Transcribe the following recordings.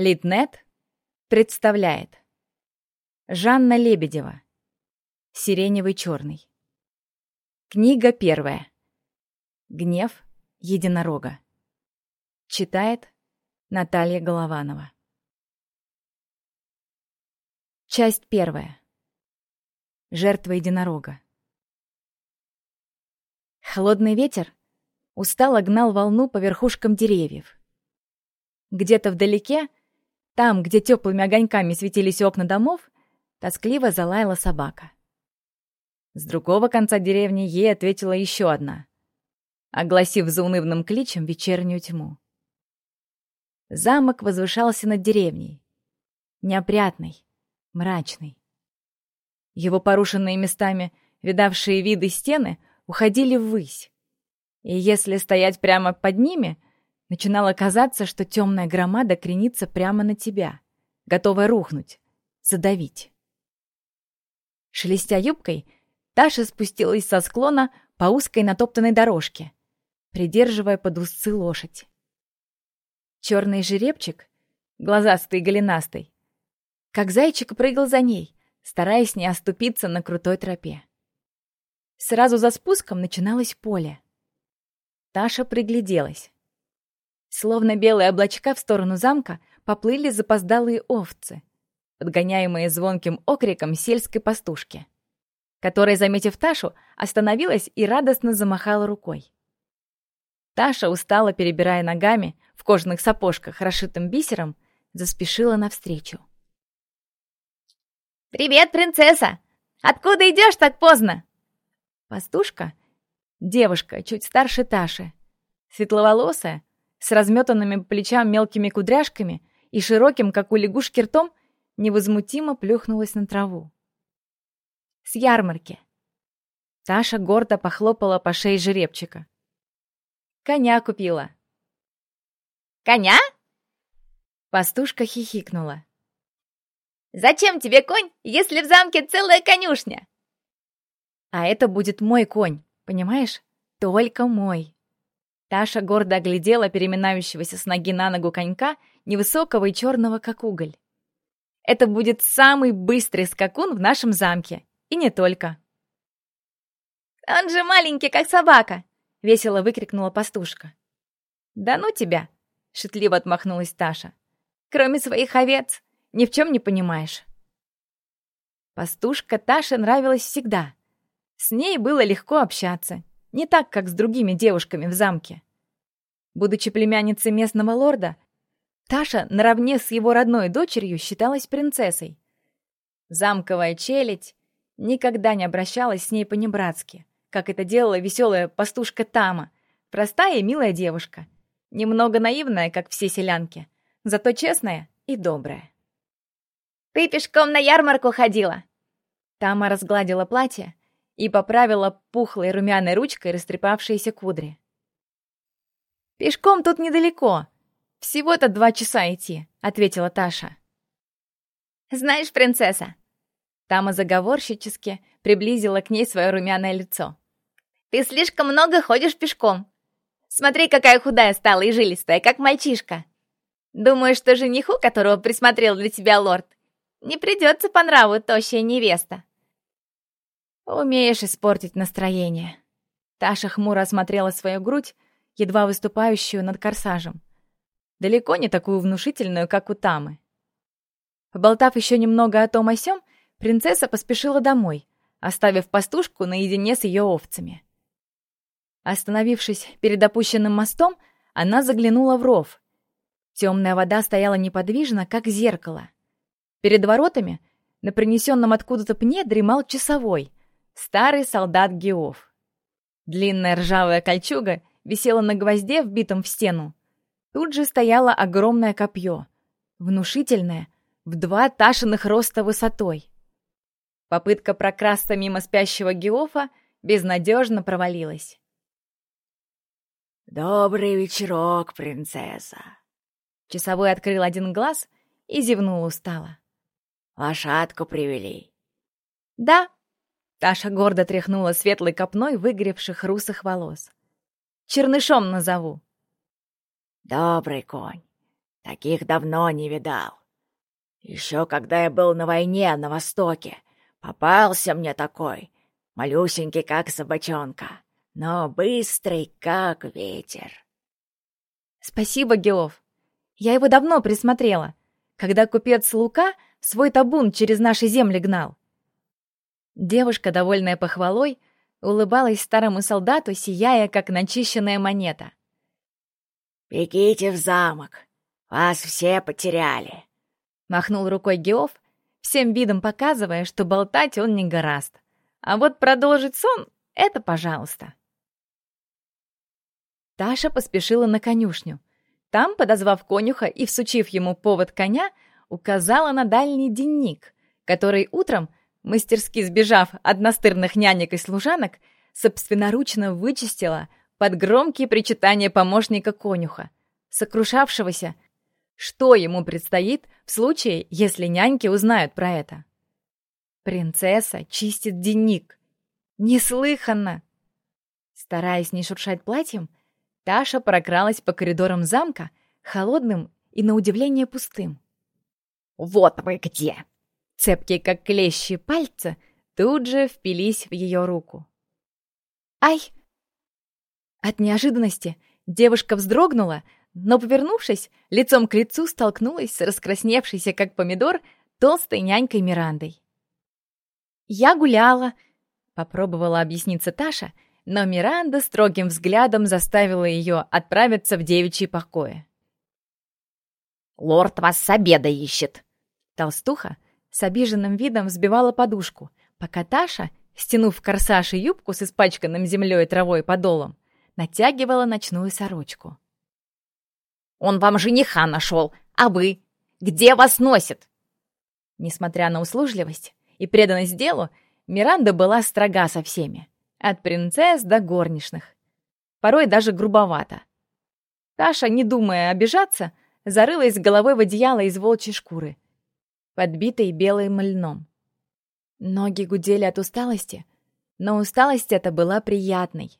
Литнет представляет. Жанна Лебедева. Сиреневый черный. Книга первая. Гнев единорога. Читает Наталья Голованова. Часть первая. Жертва единорога. Холодный ветер устало гнал волну по верхушкам деревьев. Где-то вдалеке там, где теплыми огоньками светились окна домов, тоскливо залаяла собака. С другого конца деревни ей ответила еще одна, огласив заунывным кличем вечернюю тьму. Замок возвышался над деревней. Неопрятный, мрачный. Его порушенные местами видавшие виды стены уходили ввысь. И если стоять прямо под ними — Начинало казаться, что темная громада кренится прямо на тебя, готовая рухнуть, задавить. Шелестя юбкой, Таша спустилась со склона по узкой натоптанной дорожке, придерживая под узцы лошадь. Черный жеребчик, глазастый и голенастый, как зайчик прыгал за ней, стараясь не оступиться на крутой тропе. Сразу за спуском начиналось поле. Таша пригляделась. Словно белые облачка в сторону замка поплыли запоздалые овцы, подгоняемые звонким окриком сельской пастушки, которая, заметив Ташу, остановилась и радостно замахала рукой. Таша, устало перебирая ногами в кожаных сапожках, расшитым бисером, заспешила навстречу. «Привет, принцесса! Откуда идешь так поздно?» Пастушка, девушка, чуть старше Таши, светловолосая, с разметанными по плечам мелкими кудряшками и широким, как у лягушки, ртом, невозмутимо плюхнулась на траву. С ярмарки. Таша гордо похлопала по шее жеребчика. Коня купила. Коня? Пастушка хихикнула. Зачем тебе конь, если в замке целая конюшня? А это будет мой конь, понимаешь? Только мой. Таша гордо оглядела переминающегося с ноги на ногу конька, невысокого и черного, как уголь. «Это будет самый быстрый скакун в нашем замке. И не только». «Он же маленький, как собака!» — весело выкрикнула пастушка. «Да ну тебя!» — шутливо отмахнулась Таша. «Кроме своих овец, ни в чем не понимаешь». Пастушка Таше нравилась всегда. С ней было легко общаться, не так, как с другими девушками в замке. Будучи племянницей местного лорда, Таша наравне с его родной дочерью считалась принцессой. Замковая челядь никогда не обращалась с ней по-небратски, как это делала веселая пастушка Тама, простая и милая девушка, немного наивная, как все селянки, зато честная и добрая. «Ты пешком на ярмарку ходила?» Тама разгладила платье, и поправила пухлой румяной ручкой растрепавшиеся кудри. «Пешком тут недалеко. Всего-то два часа идти», — ответила Таша. «Знаешь, принцесса...» Тама заговорщически приблизила к ней свое румяное лицо. «Ты слишком много ходишь пешком. Смотри, какая худая стала и жилистая, как мальчишка. Думаю, что жениху, которого присмотрел для тебя лорд, не придется по нраву тощая невеста. «Умеешь испортить настроение». Таша хмуро осмотрела свою грудь, едва выступающую над корсажем. Далеко не такую внушительную, как у Тамы. Поболтав еще немного о том о сём, принцесса поспешила домой, оставив пастушку наедине с ее овцами. Остановившись перед опущенным мостом, она заглянула в ров. Темная вода стояла неподвижно, как зеркало. Перед воротами, на принесенном откуда-то пне, дремал часовой — Старый солдат Геов. Длинная ржавая кольчуга висела на гвозде, вбитом в стену. Тут же стояло огромное копье, внушительное, в два ташиных роста высотой. Попытка прокрасться мимо спящего Геофа безнадежно провалилась. «Добрый вечерок, принцесса!» Часовой открыл один глаз и зевнул устало. «Лошадку привели?» «Да», Таша гордо тряхнула светлой копной выгоревших русых волос. «Чернышом назову». «Добрый конь. Таких давно не видал. Еще когда я был на войне на Востоке, попался мне такой, малюсенький, как собачонка, но быстрый, как ветер. Спасибо, Геов. Я его давно присмотрела, когда купец Лука свой табун через наши земли гнал. Девушка, довольная похвалой, улыбалась старому солдату, сияя, как начищенная монета. «Бегите в замок, вас все потеряли», — махнул рукой Геов, всем видом показывая, что болтать он не гораст. А вот продолжить сон — это пожалуйста. Таша поспешила на конюшню. Там, подозвав конюха и всучив ему повод коня, указала на дальний денник, который утром, мастерски сбежав от настырных нянек и служанок, собственноручно вычистила под громкие причитания помощника конюха, сокрушавшегося, что ему предстоит в случае, если няньки узнают про это. Принцесса чистит денник. Неслыханно! Стараясь не шуршать платьем, Таша прокралась по коридорам замка, холодным и, на удивление, пустым. «Вот вы где!» Цепкие, как клещи, пальцы тут же впились в ее руку. «Ай!» От неожиданности девушка вздрогнула, но, повернувшись, лицом к лицу столкнулась с раскрасневшейся, как помидор, толстой нянькой Мирандой. «Я гуляла», — попробовала объясниться Таша, но Миранда строгим взглядом заставила ее отправиться в девичьи покои. «Лорд вас с обеда ищет!» Толстуха с обиженным видом взбивала подушку, пока Таша, стянув корсаж и юбку с испачканным землей и травой подолом, натягивала ночную сорочку. «Он вам жениха нашел, а вы? Где вас носит?» Несмотря на услужливость и преданность делу, Миранда была строга со всеми, от принцесс до горничных. Порой даже грубовато. Таша, не думая обижаться, зарылась головой в одеяло из волчьей шкуры — подбитой белым льном. Ноги гудели от усталости, но усталость эта была приятной.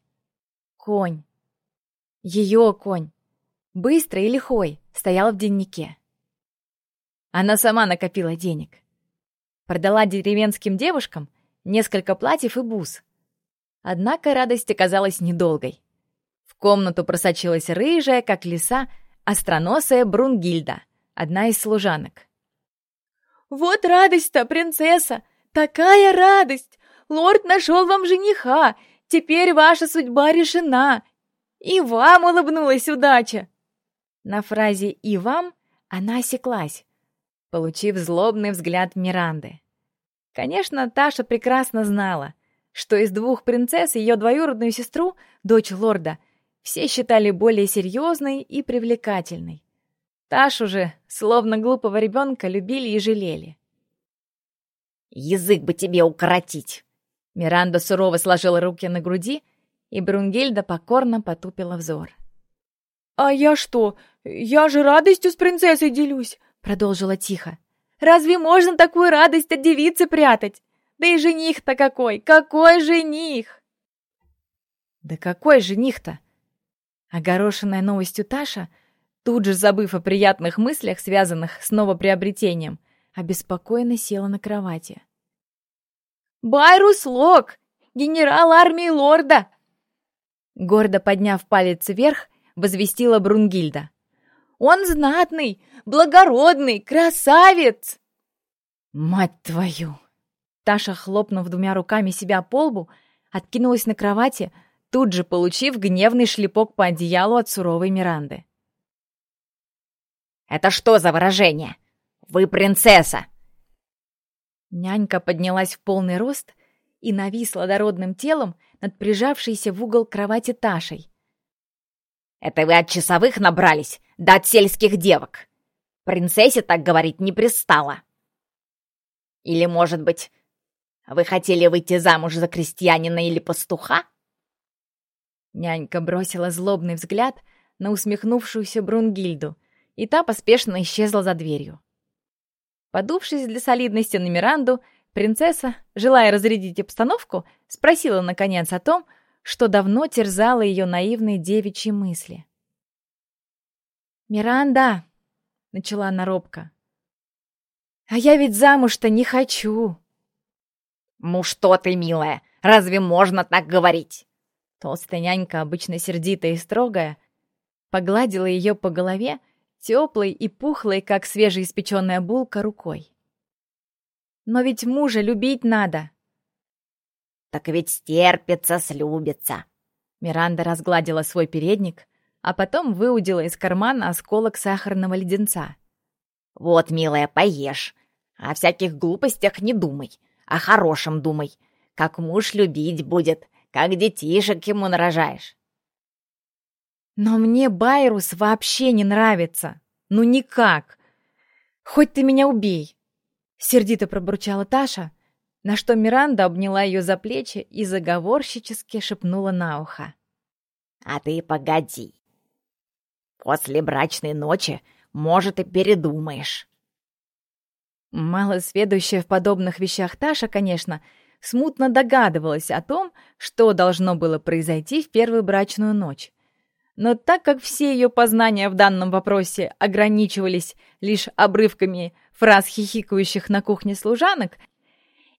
Конь. Ее конь. Быстрый и лихой, стоял в деннике. Она сама накопила денег. Продала деревенским девушкам несколько платьев и бус. Однако радость оказалась недолгой. В комнату просочилась рыжая, как лиса, остроносая Брунгильда, одна из служанок. «Вот радость-то, принцесса! Такая радость! Лорд нашел вам жениха! Теперь ваша судьба решена! И вам улыбнулась удача!» На фразе «и вам» она осеклась, получив злобный взгляд Миранды. Конечно, Таша прекрасно знала, что из двух принцесс ее двоюродную сестру, дочь лорда, все считали более серьезной и привлекательной. Ташу же, словно глупого ребенка, любили и жалели. «Язык бы тебе укоротить!» Миранда сурово сложила руки на груди, и Брунгельда покорно потупила взор. «А я что? Я же радостью с принцессой делюсь!» — продолжила тихо. «Разве можно такую радость от девицы прятать? Да и жених-то какой! Какой жених!» «Да какой жених-то?» Огорошенная новостью Таша — Тут же, забыв о приятных мыслях, связанных с новоприобретением, обеспокоенно села на кровати. «Байрус Лок! Генерал армии лорда!» Гордо подняв палец вверх, возвестила Брунгильда. «Он знатный, благородный, красавец!» «Мать твою!» Таша, хлопнув двумя руками себя по лбу, откинулась на кровати, тут же получив гневный шлепок по одеялу от суровой Миранды. Это что за выражение? Вы принцесса!» Нянька поднялась в полный рост и нависла дородным телом над прижавшейся в угол кровати Ташей. «Это вы от часовых набрались, да от сельских девок! Принцессе так говорить не пристало!» «Или, может быть, вы хотели выйти замуж за крестьянина или пастуха?» Нянька бросила злобный взгляд на усмехнувшуюся Брунгильду — и та поспешно исчезла за дверью. Подувшись для солидности на Миранду, принцесса, желая разрядить обстановку, спросила, наконец, о том, что давно терзало ее наивные девичьи мысли. «Миранда, — начала она робко. «А я ведь замуж-то не хочу!» «Ну что ты, милая, разве можно так говорить?» Толстая нянька, обычно сердитая и строгая, погладила ее по голове, теплой и пухлой, как свежеиспеченная булка, рукой. «Но ведь мужа любить надо!» «Так ведь стерпится, слюбится!» Миранда разгладила свой передник, а потом выудила из кармана осколок сахарного леденца. «Вот, милая, поешь. О всяких глупостях не думай, о хорошем думай. Как муж любить будет, как детишек ему нарожаешь». «Но мне Байрус вообще не нравится. Ну никак. Хоть ты меня убей!» Сердито пробурчала Таша, на что Миранда обняла ее за плечи и заговорщически шепнула на ухо. «А ты погоди. После брачной ночи, может, и передумаешь». Мало сведущая в подобных вещах Таша, конечно, смутно догадывалась о том, что должно было произойти в первую брачную ночь. Но так как все ее познания в данном вопросе ограничивались лишь обрывками фраз хихикающих на кухне служанок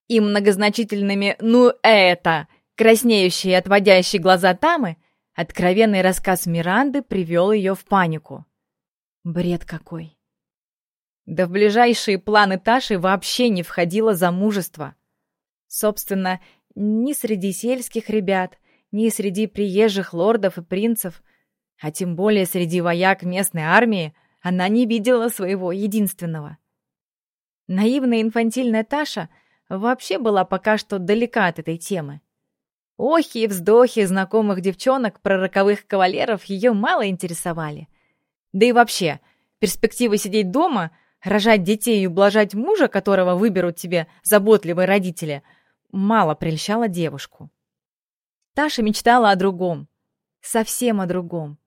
и многозначительными «ну это», краснеющие и отводящие глаза Тамы, откровенный рассказ Миранды привел ее в панику. Бред какой! Да в ближайшие планы Таши вообще не входило замужество. Собственно, ни среди сельских ребят, ни среди приезжих лордов и принцев, а тем более среди вояк местной армии, она не видела своего единственного. Наивная инфантильная Таша вообще была пока что далека от этой темы. Охи и вздохи знакомых девчонок про роковых кавалеров ее мало интересовали. Да и вообще, перспектива сидеть дома — Рожать детей и ублажать мужа, которого выберут тебе заботливые родители, мало прельщало девушку. Таша мечтала о другом. Совсем о другом.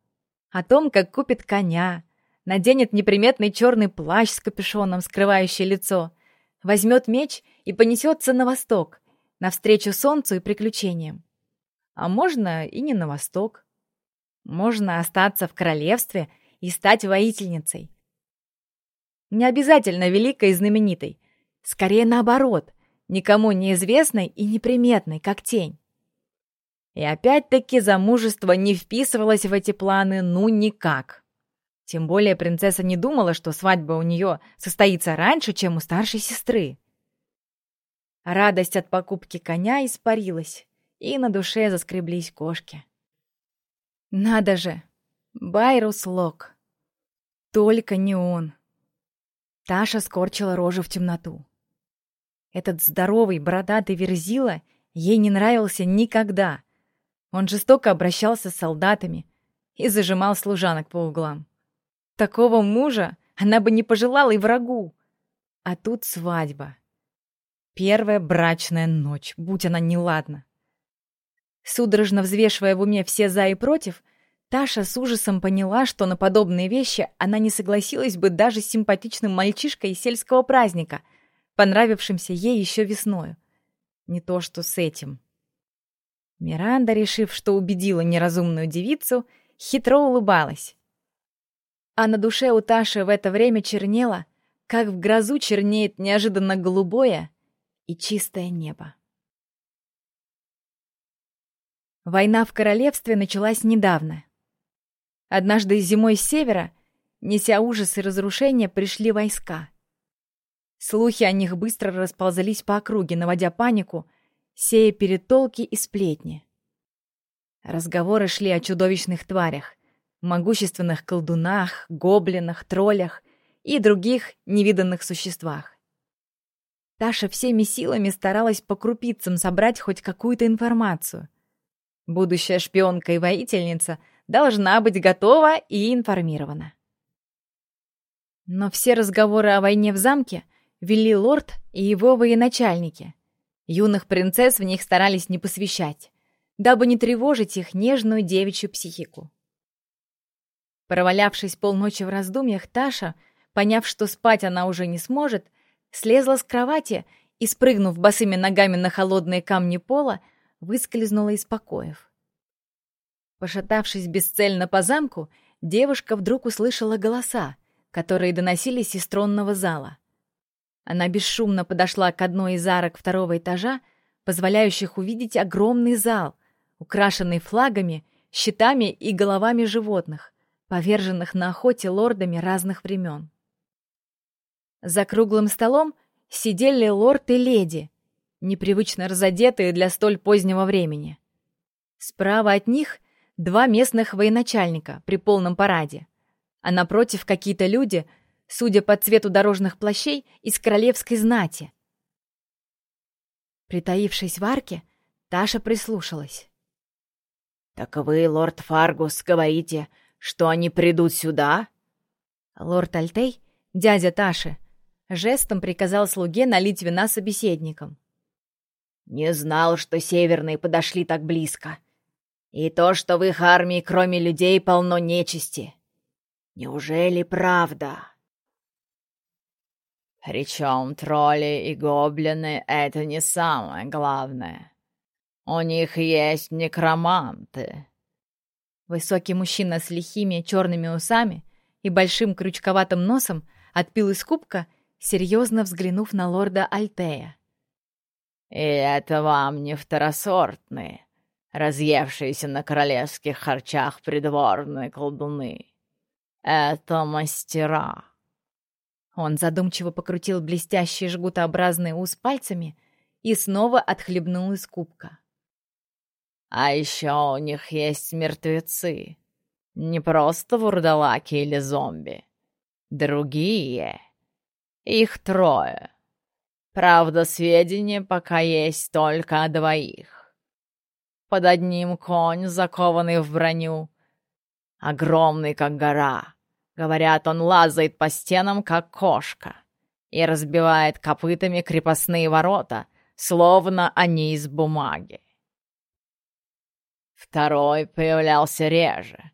О том, как купит коня, наденет неприметный черный плащ с капюшоном, скрывающий лицо, возьмет меч и понесется на восток, навстречу солнцу и приключениям. А можно и не на восток. Можно остаться в королевстве и стать воительницей, не обязательно великой и знаменитой. Скорее наоборот, никому неизвестной и неприметной, как тень. И опять-таки замужество не вписывалось в эти планы ну никак. Тем более принцесса не думала, что свадьба у нее состоится раньше, чем у старшей сестры. Радость от покупки коня испарилась, и на душе заскреблись кошки. Надо же, Байрус Лок. Только не он. Таша скорчила рожу в темноту. Этот здоровый, бородатый верзила ей не нравился никогда. Он жестоко обращался с солдатами и зажимал служанок по углам. Такого мужа она бы не пожелала и врагу. А тут свадьба. Первая брачная ночь, будь она неладна. Судорожно взвешивая в уме все «за» и «против», Таша с ужасом поняла, что на подобные вещи она не согласилась бы даже с симпатичным мальчишкой из сельского праздника, понравившимся ей еще весною. Не то что с этим. Миранда, решив, что убедила неразумную девицу, хитро улыбалась. А на душе у Таши в это время чернело, как в грозу чернеет неожиданно голубое и чистое небо. Война в королевстве началась недавно. Однажды зимой с севера, неся ужас и разрушения, пришли войска. Слухи о них быстро расползались по округе, наводя панику, сея перетолки и сплетни. Разговоры шли о чудовищных тварях, могущественных колдунах, гоблинах, троллях и других невиданных существах. Таша всеми силами старалась по крупицам собрать хоть какую-то информацию. Будущая шпионка и воительница — должна быть готова и информирована. Но все разговоры о войне в замке вели лорд и его военачальники. Юных принцесс в них старались не посвящать, дабы не тревожить их нежную девичью психику. Провалявшись полночи в раздумьях, Таша, поняв, что спать она уже не сможет, слезла с кровати и, спрыгнув босыми ногами на холодные камни пола, выскользнула из покоев. Пошатавшись бесцельно по замку, девушка вдруг услышала голоса, которые доносились из тронного зала. Она бесшумно подошла к одной из арок второго этажа, позволяющих увидеть огромный зал, украшенный флагами, щитами и головами животных, поверженных на охоте лордами разных времен. За круглым столом сидели лорд и леди, непривычно разодетые для столь позднего времени. Справа от них два местных военачальника при полном параде, а напротив какие-то люди, судя по цвету дорожных плащей, из королевской знати. Притаившись в арке, Таша прислушалась. «Так вы, лорд Фаргус, говорите, что они придут сюда?» Лорд Альтей, дядя Таши, жестом приказал слуге налить вина собеседникам. «Не знал, что северные подошли так близко. И то, что в их армии, кроме людей, полно нечисти. Неужели правда?» «Причем тролли и гоблины — это не самое главное. У них есть некроманты». Высокий мужчина с лихими черными усами и большим крючковатым носом отпил из кубка, серьезно взглянув на лорда Альтея. «И это вам не второсортные, разъевшиеся на королевских харчах придворные колдуны. Это мастера». Он задумчиво покрутил блестящий жгутообразный ус пальцами и снова отхлебнул из кубка. А еще у них есть мертвецы. Не просто вурдалаки или зомби. Другие. Их трое. Правда, сведения пока есть только о двоих. Под одним конь, закованный в броню. Огромный, как гора. Говорят, он лазает по стенам, как кошка. И разбивает копытами крепостные ворота, словно они из бумаги. Второй появлялся реже.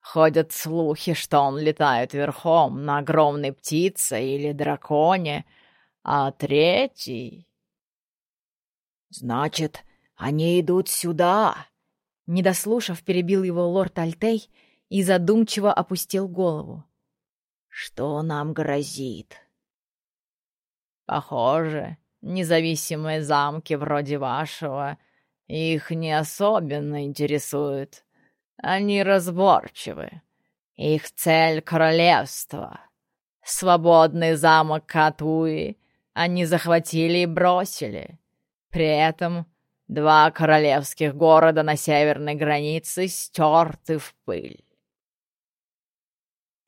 Ходят слухи, что он летает верхом на огромной птице или драконе, а третий... «Значит, они идут сюда!» Не дослушав, перебил его лорд Альтей и задумчиво опустил голову. «Что нам грозит?» «Похоже, независимые замки вроде вашего их не особенно интересует. Они разборчивы. Их цель — королевство. Свободный замок Катуи они захватили и бросили. При этом два королевских города на северной границе стерты в пыль.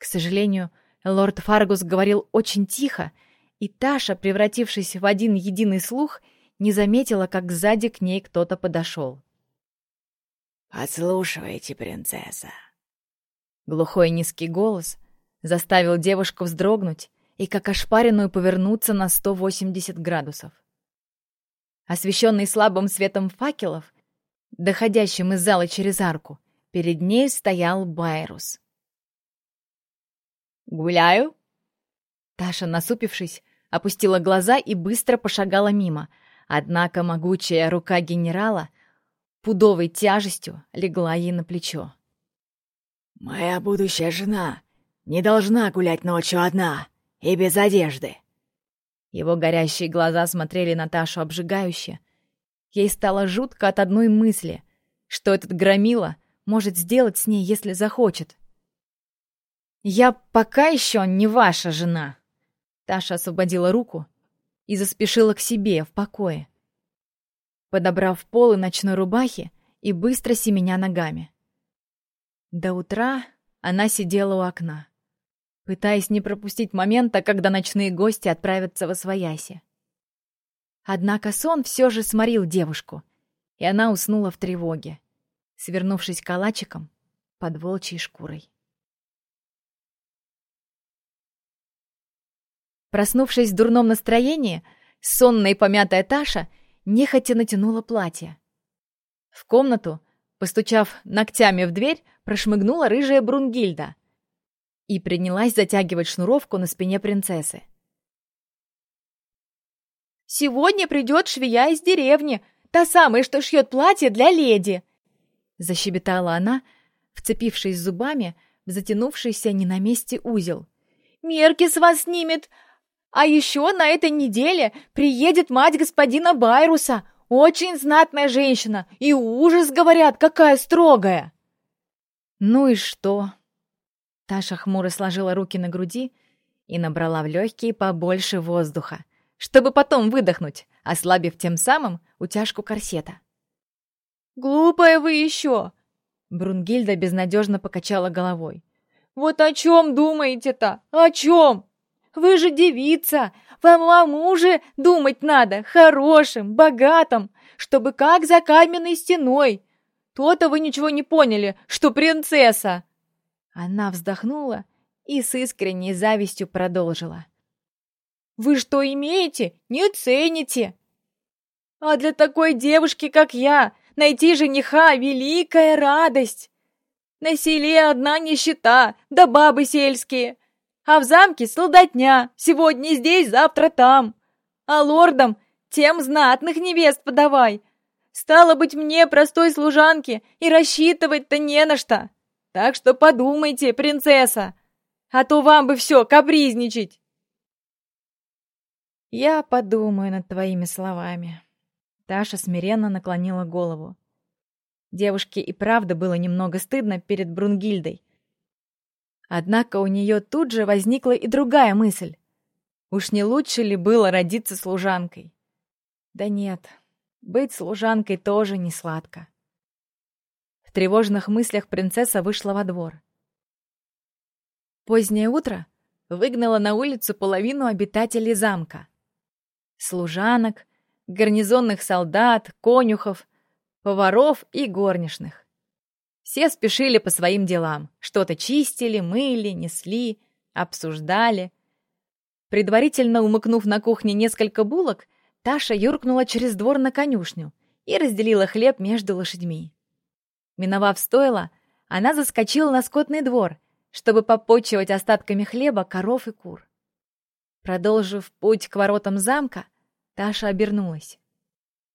К сожалению, лорд Фаргус говорил очень тихо, и Таша, превратившись в один единый слух, не заметила, как сзади к ней кто-то подошел. «Подслушивайте, принцесса!» Глухой низкий голос заставил девушку вздрогнуть и как ошпаренную повернуться на 180 градусов. Освещенный слабым светом факелов, доходящим из зала через арку, перед ней стоял Байрус. «Гуляю?» Таша, насупившись, опустила глаза и быстро пошагала мимо — Однако могучая рука генерала пудовой тяжестью легла ей на плечо. «Моя будущая жена не должна гулять ночью одна и без одежды!» Его горящие глаза смотрели Наташу обжигающе. Ей стало жутко от одной мысли, что этот громила может сделать с ней, если захочет. «Я пока еще не ваша жена!» Таша освободила руку и заспешила к себе в покое, подобрав полы ночной рубахи и быстро семеня ногами. До утра она сидела у окна, пытаясь не пропустить момента, когда ночные гости отправятся во свояси. Однако сон все же сморил девушку, и она уснула в тревоге, свернувшись калачиком под волчьей шкурой. Проснувшись в дурном настроении, сонная и помятая Таша нехотя натянула платье. В комнату, постучав ногтями в дверь, прошмыгнула рыжая Брунгильда и принялась затягивать шнуровку на спине принцессы. «Сегодня придет швея из деревни, та самая, что шьет платье для леди!» Защебетала она, вцепившись зубами в затянувшийся не на месте узел мерки с вас снимет. А еще на этой неделе приедет мать господина Байруса, очень знатная женщина, и ужас, говорят, какая строгая. Ну и что? Таша хмуро сложила руки на груди и набрала в легкие побольше воздуха, чтобы потом выдохнуть, ослабив тем самым утяжку корсета. «Глупая вы еще!» Брунгильда безнадежно покачала головой. «Вот о чем думаете-то? О чем? Вы же девица! Вам о муже думать надо, хорошим, богатым, чтобы как за каменной стеной. То-то вы ничего не поняли, что принцесса!» Она вздохнула и с искренней завистью продолжила. «Вы что имеете, не цените! А для такой девушки, как я, найти жениха — великая радость! На селе одна нищета, да бабы сельские, а в замке солдатня, сегодня здесь, завтра там. А лордам тем знатных невест подавай. Стало быть, мне, простой служанке, и рассчитывать-то не на что. Так что подумайте, принцесса, а то вам бы все капризничать. Я подумаю над твоими словами. Таша смиренно наклонила голову. Девушке и правда было немного стыдно перед Брунгильдой. Однако у нее тут же возникла и другая мысль. Уж не лучше ли было родиться служанкой? Да нет, быть служанкой тоже не сладко. В тревожных мыслях принцесса вышла во двор. Позднее утро выгнало на улицу половину обитателей замка. Служанок, гарнизонных солдат, конюхов, поваров и горничных. Все спешили по своим делам, что-то чистили, мыли, несли, обсуждали. Предварительно умыкнув на кухне несколько булок, Таша юркнула через двор на конюшню и разделила хлеб между лошадьми. Миновав стойло, она заскочила на скотный двор, чтобы попочивать остатками хлеба коров и кур. Продолжив путь к воротам замка, Таша обернулась.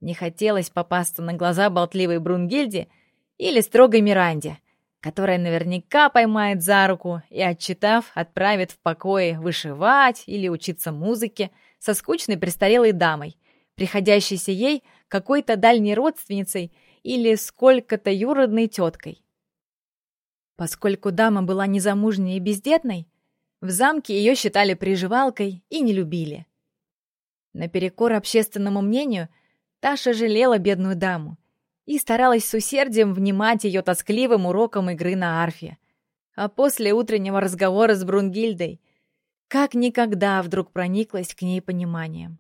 Не хотелось попасться на глаза болтливой Брунгильде или строгой Миранде, которая наверняка поймает за руку и, отчитав, отправит в покое вышивать или учиться музыке со скучной престарелой дамой, приходящейся ей какой-то дальней родственницей или сколько-то юродной теткой. Поскольку дама была незамужней и бездетной, в замке ее считали приживалкой и не любили. Наперекор общественному мнению, Таша жалела бедную даму и старалась с усердием внимать ее тоскливым урокам игры на арфе. А после утреннего разговора с Брунгильдой как никогда вдруг прониклась к ней пониманием.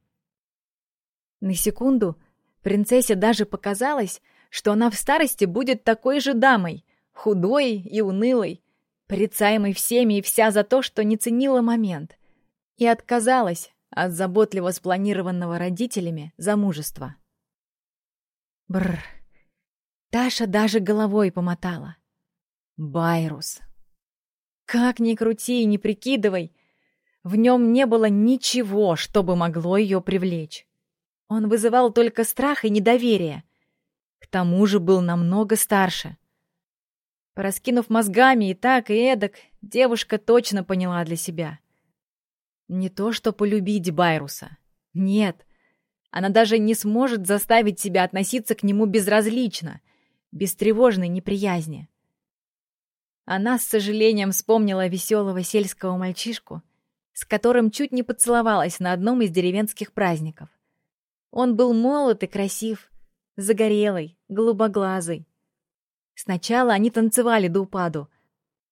На секунду принцессе даже показалось, что она в старости будет такой же дамой, худой и унылой, порицаемой всеми и вся за то, что не ценила момент, и отказалась от заботливо спланированного родителями замужества. Бррр. Таша даже головой помотала. Байрус. Как ни крути и ни прикидывай, в нем не было ничего, чтобы могло ее привлечь. Он вызывал только страх и недоверие. К тому же был намного старше. Пораскинув мозгами и так, и эдак, девушка точно поняла для себя. Не то, что полюбить Байруса. Нет. Она даже не сможет заставить себя относиться к нему безразлично, без тревожной неприязни. Она с сожалением вспомнила веселого сельского мальчишку, с которым чуть не поцеловалась на одном из деревенских праздников. Он был молод и красив, загорелый, голубоглазый. Сначала они танцевали до упаду,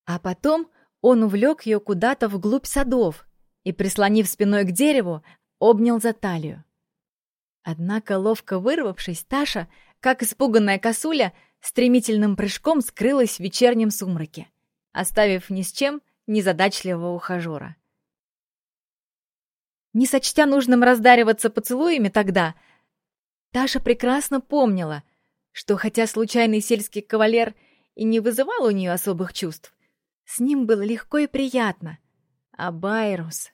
а потом он увлек ее куда-то вглубь садов, и, прислонив спиной к дереву, обнял за талию. Однако, ловко вырвавшись, Таша, как испуганная косуля, стремительным прыжком скрылась в вечернем сумраке, оставив ни с чем незадачливого ухажера. Не сочтя нужным раздариваться поцелуями тогда, Таша прекрасно помнила, что хотя случайный сельский кавалер и не вызывал у нее особых чувств, с ним было легко и приятно. А Байрус...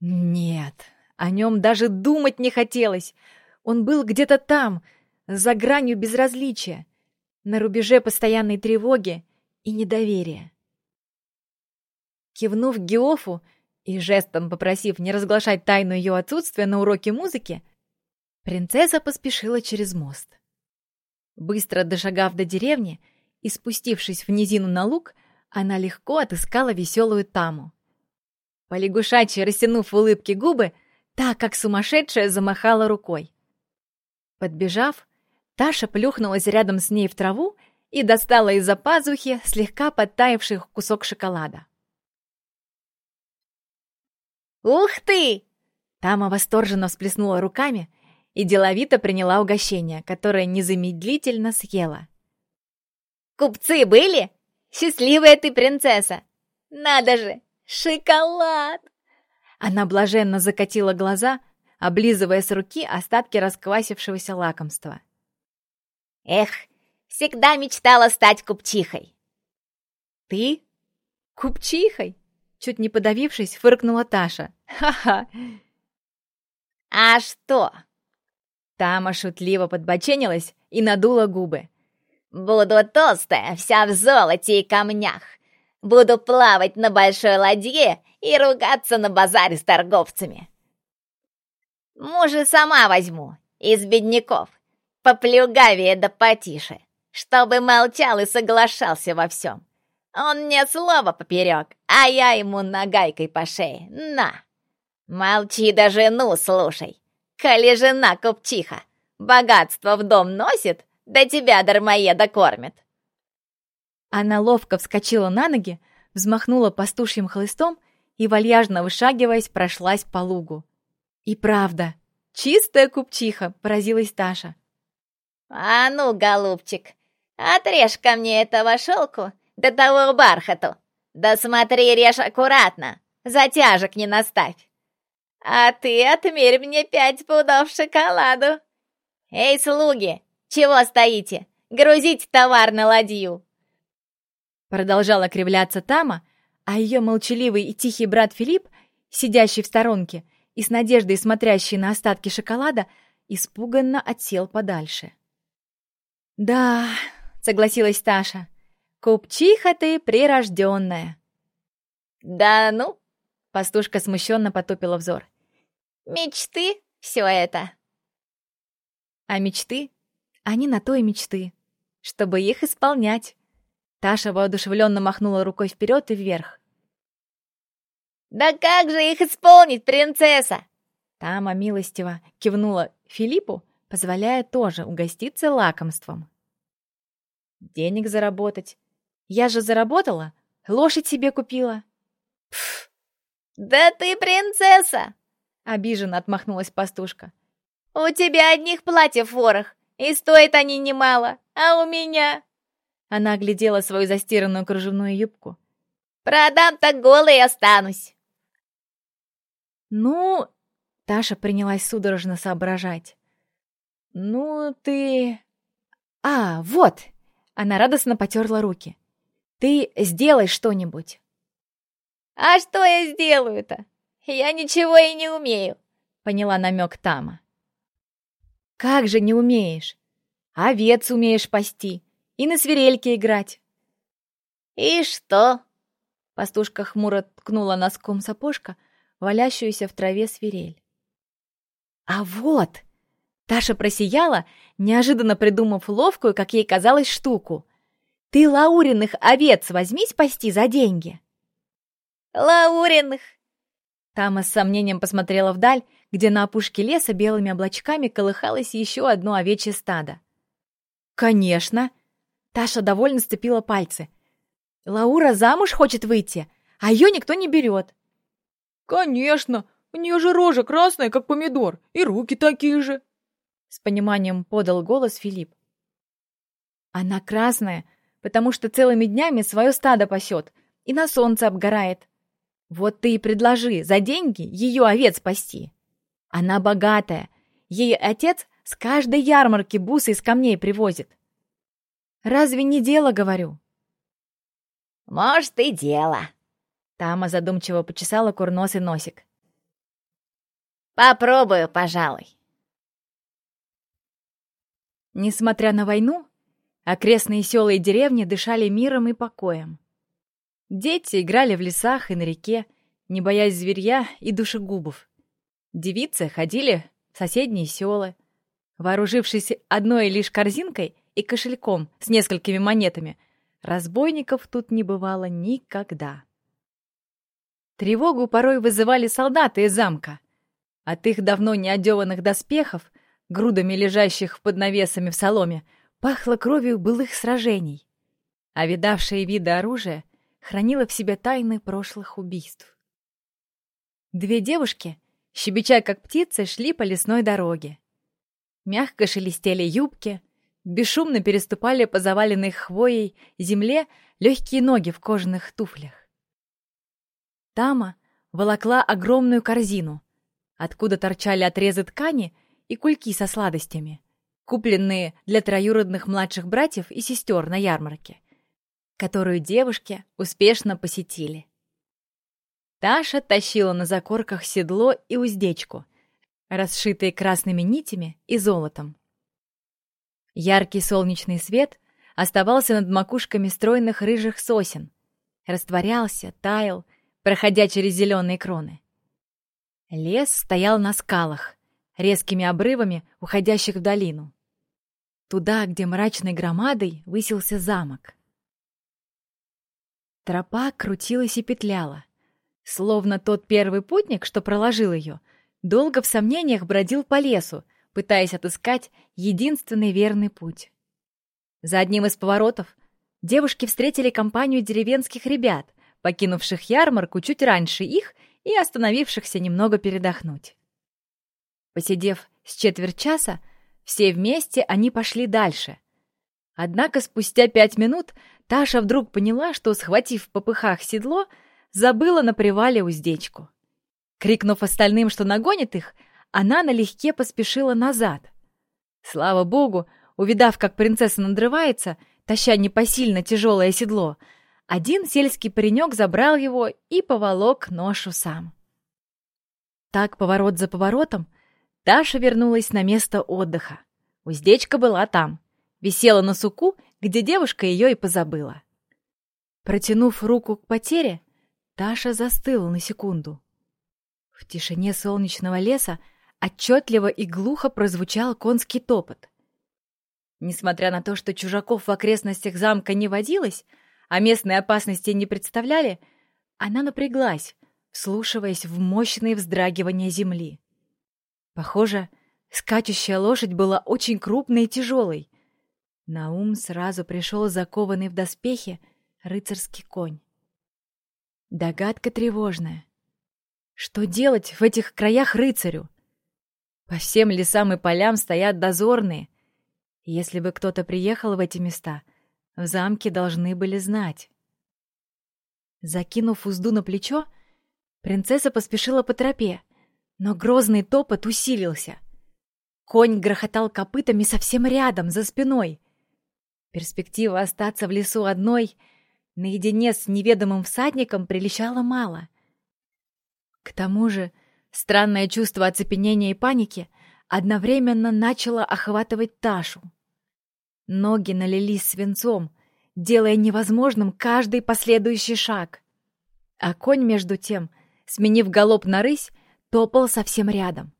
Нет, о нем даже думать не хотелось. Он был где-то там, за гранью безразличия, на рубеже постоянной тревоги и недоверия. Кивнув Геофу и жестом попросив не разглашать тайну ее отсутствия на уроке музыки, принцесса поспешила через мост. Быстро дошагав до деревни и спустившись в низину на луг, она легко отыскала веселую Таму. Полягушачьи, растянув в улыбке губы, так как сумасшедшая замахала рукой. Подбежав, Таша плюхнулась рядом с ней в траву и достала из-за пазухи слегка подтаявший кусок шоколада. «Ух ты!» Тама восторженно всплеснула руками и деловито приняла угощение, которое незамедлительно съела. «Купцы были? Счастливая ты принцесса! Надо же, шоколад!» Она блаженно закатила глаза, облизывая с руки остатки расквасившегося лакомства. «Эх, всегда мечтала стать купчихой!» «Ты? Купчихой?» Чуть не подавившись, фыркнула Таша. «Ха-ха!» «А что?» Тама шутливо подбоченилась и надула губы. «Буду толстая, вся в золоте и камнях. Буду плавать на большой ладье и ругаться на базаре с торговцами. Мужа сама возьму, из бедняков, поплюгавее да потише, чтобы молчал и соглашался во всем. Он мне слово поперек, а я ему нагайкой по шее. На! Молчи да жену слушай. Коли жена купчиха, богатство в дом носит, да тебя дармоеда кормит. Она ловко вскочила на ноги, взмахнула пастушьим хлыстом и, вальяжно вышагиваясь, прошлась по лугу. И правда, чистая купчиха, поразилась Таша. «А ну, голубчик, отрежь ко мне этого шелку до того бархату. Да смотри, режь аккуратно, затяжек не наставь. А ты отмерь мне пять пудов шоколаду. Эй, слуги, чего стоите? Грузите товар на ладью!» Продолжала кривляться Тама, а ее молчаливый и тихий брат Филипп, сидящий в сторонке и с надеждой смотрящий на остатки шоколада, испуганно отсел подальше. «Да», — согласилась Таша, — «купчиха ты прирожденная». «Да ну!» — пастушка смущенно потупила взор. «Мечты все это!» А мечты? Они на то и мечты, чтобы их исполнять. Таша воодушевленно махнула рукой вперед и вверх. «Да как же их исполнить, принцесса?» Тама милостиво кивнула Филиппу, позволяя тоже угоститься лакомством. «Денег заработать. Я же заработала, лошадь себе купила». «Пф! Да ты принцесса!» — обиженно отмахнулась пастушка. «У тебя одних платьев ворох, и стоят они немало, а у меня...» Она оглядела свою застиранную кружевную юбку. «Продам так голой останусь!» «Ну...» — Таша принялась судорожно соображать. «Ну, ты...» «А, вот!» — она радостно потерла руки. «Ты сделай что-нибудь!» «А что я сделаю-то? Я ничего и не умею!» — поняла намек Тама. «Как же не умеешь? Овец умеешь пасти, и на свирельке играть. «И что?» Пастушка хмуро ткнула носком сапожка, валящуюся в траве свирель. «А вот!» Таша просияла, неожиданно придумав ловкую, как ей казалось, штуку. «Ты лауриных овец возьми спасти за деньги!» «Лауриных!» Тама с сомнением посмотрела вдаль, где на опушке леса белыми облачками колыхалось еще одно овечье стадо. «Конечно!» Таша довольно сцепила пальцы. «Лаура замуж хочет выйти, а ее никто не берет». «Конечно! У нее же рожа красная, как помидор, и руки такие же!» С пониманием подал голос Филипп. «Она красная, потому что целыми днями свое стадо пасет и на солнце обгорает. Вот ты и предложи за деньги ее овец спасти. Она богатая, ей отец с каждой ярмарки бусы из камней привозит. Разве не дело, говорю?» «Может, и дело». Тама задумчиво почесала курносый носик. «Попробую, пожалуй». Несмотря на войну, окрестные села и деревни дышали миром и покоем. Дети играли в лесах и на реке, не боясь зверья и душегубов. Девицы ходили в соседние села. Вооружившись одной лишь корзинкой и кошельком с несколькими монетами, разбойников тут не бывало никогда. Тревогу порой вызывали солдаты из замка. От их давно неодеванных доспехов, грудами лежащих под навесами в соломе, пахло кровью былых сражений. А видавшее виды оружия хранило в себе тайны прошлых убийств. Две девушки, щебеча как птицы, шли по лесной дороге. Мягко шелестели юбки, бесшумно переступали по заваленной хвоей земле легкие ноги в кожаных туфлях. Тама волокла огромную корзину, откуда торчали отрезы ткани и кульки со сладостями, купленные для троюродных младших братьев и сестер на ярмарке, которую девушки успешно посетили. Таша тащила на закорках седло и уздечку, расшитые красными нитями и золотом. Яркий солнечный свет оставался над макушками стройных рыжих сосен, растворялся, таял, проходя через зеленые кроны. Лес стоял на скалах, резкими обрывами, уходящих в долину. Туда, где мрачной громадой высился замок. Тропа крутилась и петляла. Словно тот первый путник, что проложил ее, долго в сомнениях бродил по лесу, пытаясь отыскать единственный верный путь. За одним из поворотов девушки встретили компанию деревенских ребят, покинувших ярмарку чуть раньше их и остановившихся немного передохнуть. Посидев с четверть часа, все вместе они пошли дальше. Однако спустя пять минут Таша вдруг поняла, что, схватив в попыхах седло, забыла на привале уздечку. Крикнув остальным, что нагонит их, она налегке поспешила назад. Слава богу, увидав, как принцесса надрывается, таща непосильно тяжелое седло, один сельский паренек забрал его и поволок ношу сам. Так, поворот за поворотом, Даша вернулась на место отдыха. Уздечка была там, висела на суку, где девушка ее и позабыла. Протянув руку к потере, Таша застыла на секунду. В тишине солнечного леса отчетливо и глухо прозвучал конский топот. Несмотря на то, что чужаков в окрестностях замка не водилось, а местные опасности не представляли, она напряглась, вслушиваясь в мощные вздрагивания земли. Похоже, скачущая лошадь была очень крупной и тяжелой. На ум сразу пришел закованный в доспехи рыцарский конь. Догадка тревожная. Что делать в этих краях рыцарю? По всем лесам и полям стоят дозорные. Если бы кто-то приехал в эти места — в замке должны были знать. Закинув узду на плечо, принцесса поспешила по тропе, но грозный топот усилился. Конь грохотал копытами совсем рядом, за спиной. Перспектива остаться в лесу одной, наедине с неведомым всадником, приличала мало. К тому же странное чувство оцепенения и паники одновременно начало охватывать Ташу. Ноги налились свинцом, делая невозможным каждый последующий шаг. А конь, между тем, сменив галоп на рысь, топал совсем рядом.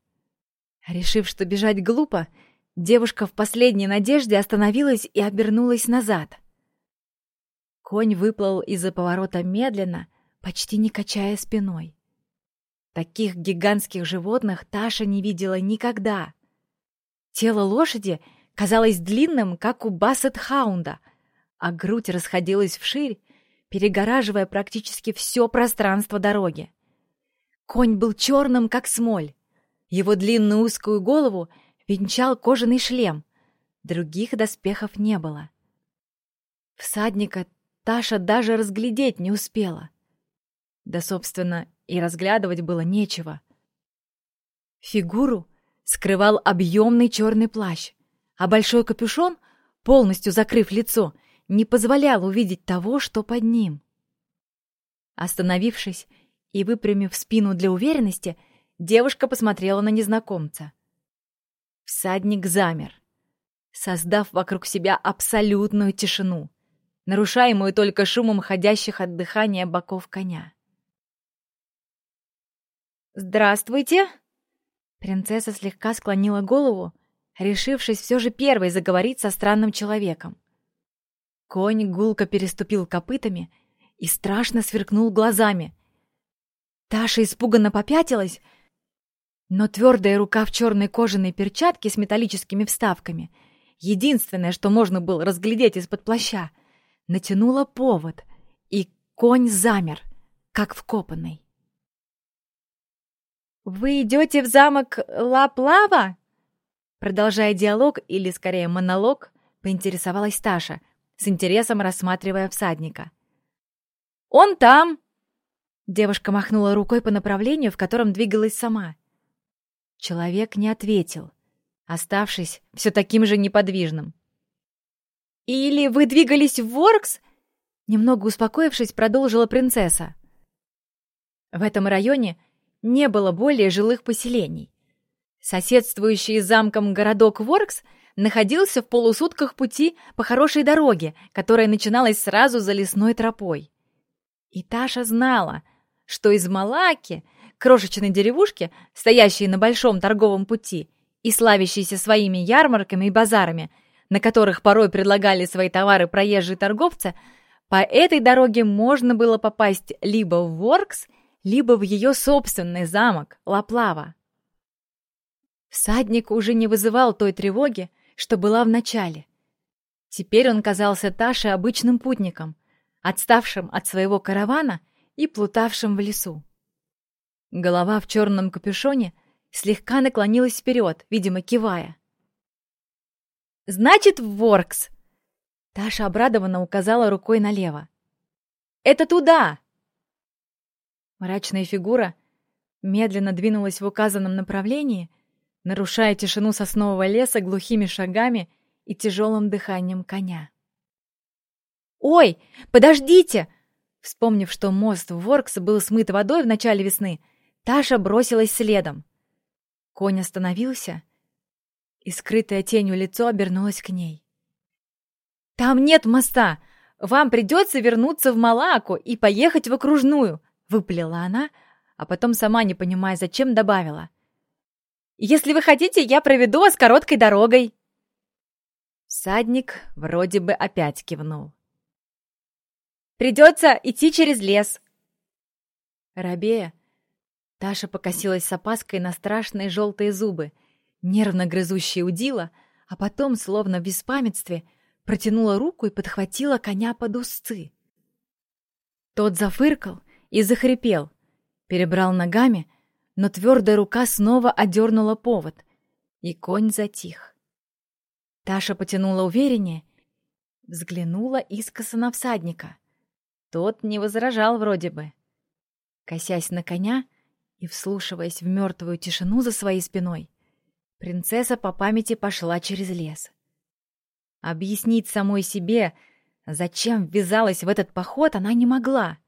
Решив, что бежать глупо, девушка в последней надежде остановилась и обернулась назад. Конь выплыл из-за поворота медленно, почти не качая спиной. Таких гигантских животных Таша не видела никогда. Тело лошади — казалось длинным, как у бассет-хаунда, а грудь расходилась вширь, перегораживая практически все пространство дороги. Конь был черным, как смоль. Его длинную узкую голову венчал кожаный шлем. Других доспехов не было. Всадника Таша даже разглядеть не успела. Да, собственно, и разглядывать было нечего. Фигуру скрывал объемный черный плащ, а большой капюшон, полностью закрыв лицо, не позволял увидеть того, что под ним. Остановившись и выпрямив спину для уверенности, девушка посмотрела на незнакомца. Всадник замер, создав вокруг себя абсолютную тишину. нарушаемую только шумом ходящих от дыхания боков коня. «Здравствуйте!» Принцесса слегка склонила голову, решившись все же первой заговорить со странным человеком. Конь гулко переступил копытами и страшно сверкнул глазами. Таша испуганно попятилась, но твердая рука в черной кожаной перчатке с металлическими вставками, единственное, что можно было разглядеть из-под плаща, натянула повод, и конь замер, как вкопанный. «Вы идете в замок Лаплава?» Продолжая диалог, или скорее монолог, поинтересовалась Таша, с интересом рассматривая всадника. «Он там!» Девушка махнула рукой по направлению, в котором двигалась сама. Человек не ответил, оставшись все таким же неподвижным. «Или вы двигались в Воркс?» Немного успокоившись, продолжила принцесса. В этом районе не было более жилых поселений. Соседствующий с замком городок Воркс находился в полусутках пути по хорошей дороге, которая начиналась сразу за лесной тропой. И Таша знала, что из Малаки крошечной деревушки, стоящей на большом торговом пути и славящейся своими ярмарками и базарами, на которых порой предлагали свои товары проезжие торговцы, по этой дороге можно было попасть либо в Воркс, либо в ее собственный замок Лаплава. Всадник уже не вызывал той тревоги, что была в начале. Теперь он казался Таше обычным путником, отставшим от своего каравана и плутавшим в лесу. Голова в черном капюшоне слегка наклонилась вперед, видимо, кивая. «Значит, в Воркс!» Таша обрадованно указала рукой налево. «Это туда!» Мрачная фигура медленно двинулась в указанном направлении, нарушая тишину соснового леса глухими шагами и тяжелым дыханием коня. «Ой, подождите!» Вспомнив, что мост в Воркс был смыт водой в начале весны, Таша бросилась следом. Конь остановился, и скрытое тенью лицо обернулось к ней. «Там нет моста! Вам придется вернуться в Малаку и поехать в окружную!» — выпалила она, а потом, сама не понимая, зачем, добавила. «Если вы хотите, я проведу вас короткой дорогой!» Всадник вроде бы опять кивнул. «Придется идти через лес!» Рабея Таша покосилась с опаской на страшные желтые зубы, нервно грызущие удила, а потом, словно в беспамятстве, протянула руку и подхватила коня под узцы. Тот зафыркал и захрипел, перебрал ногами, но твердая рука снова одернула повод, и конь затих. Таша потянула увереннее, взглянула искоса на всадника. Тот не возражал вроде бы. Косясь на коня, и вслушиваясь в мертвую тишину за своей спиной, принцесса по памяти пошла через лес. Объяснить самой себе, зачем ввязалась в этот поход, она не могла.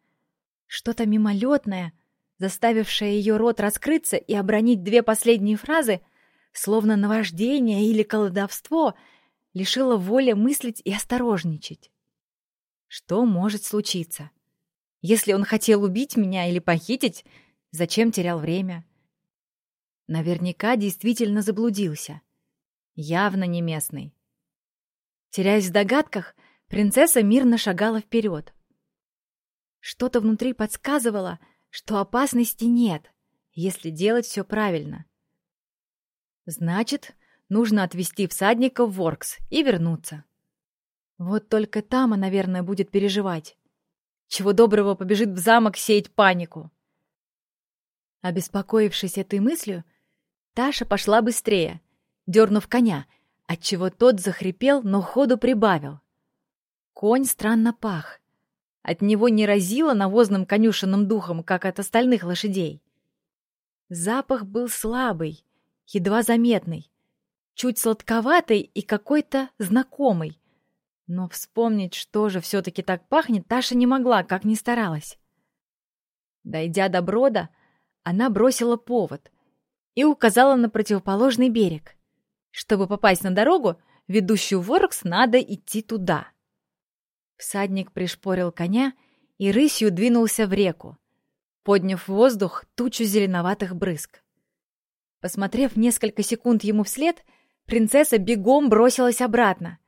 Что-то мимолетное, заставившее ее рот раскрыться и обронить две последние фразы, словно наваждение или колдовство, лишило воли мыслить и осторожничать. Что может случиться? Если он хотел убить меня или похитить, Зачем терял время? Наверняка действительно заблудился. Явно не местный. Теряясь в догадках, принцесса мирно шагала вперед. Что-то внутри подсказывало, что опасности нет, если делать все правильно. Значит, нужно отвезти всадника в Воркс и вернуться. Вот только там она, наверное, будет переживать. Чего доброго побежит в замок сеять панику. Обеспокоившись этой мыслью, Таша пошла быстрее, дернув коня, отчего тот захрипел, но ходу прибавил. Конь странно пах. От него не разило навозным конюшенным духом, как от остальных лошадей. Запах был слабый, едва заметный, чуть сладковатый и какой-то знакомый. Но вспомнить, что же все-таки так пахнет, Таша не могла, как ни старалась. Дойдя до брода, она бросила повод и указала на противоположный берег. Чтобы попасть на дорогу, ведущую в Воркс, надо идти туда. Всадник пришпорил коня и рысью двинулся в реку, подняв в воздух тучу зеленоватых брызг. Посмотрев несколько секунд ему вслед, принцесса бегом бросилась обратно.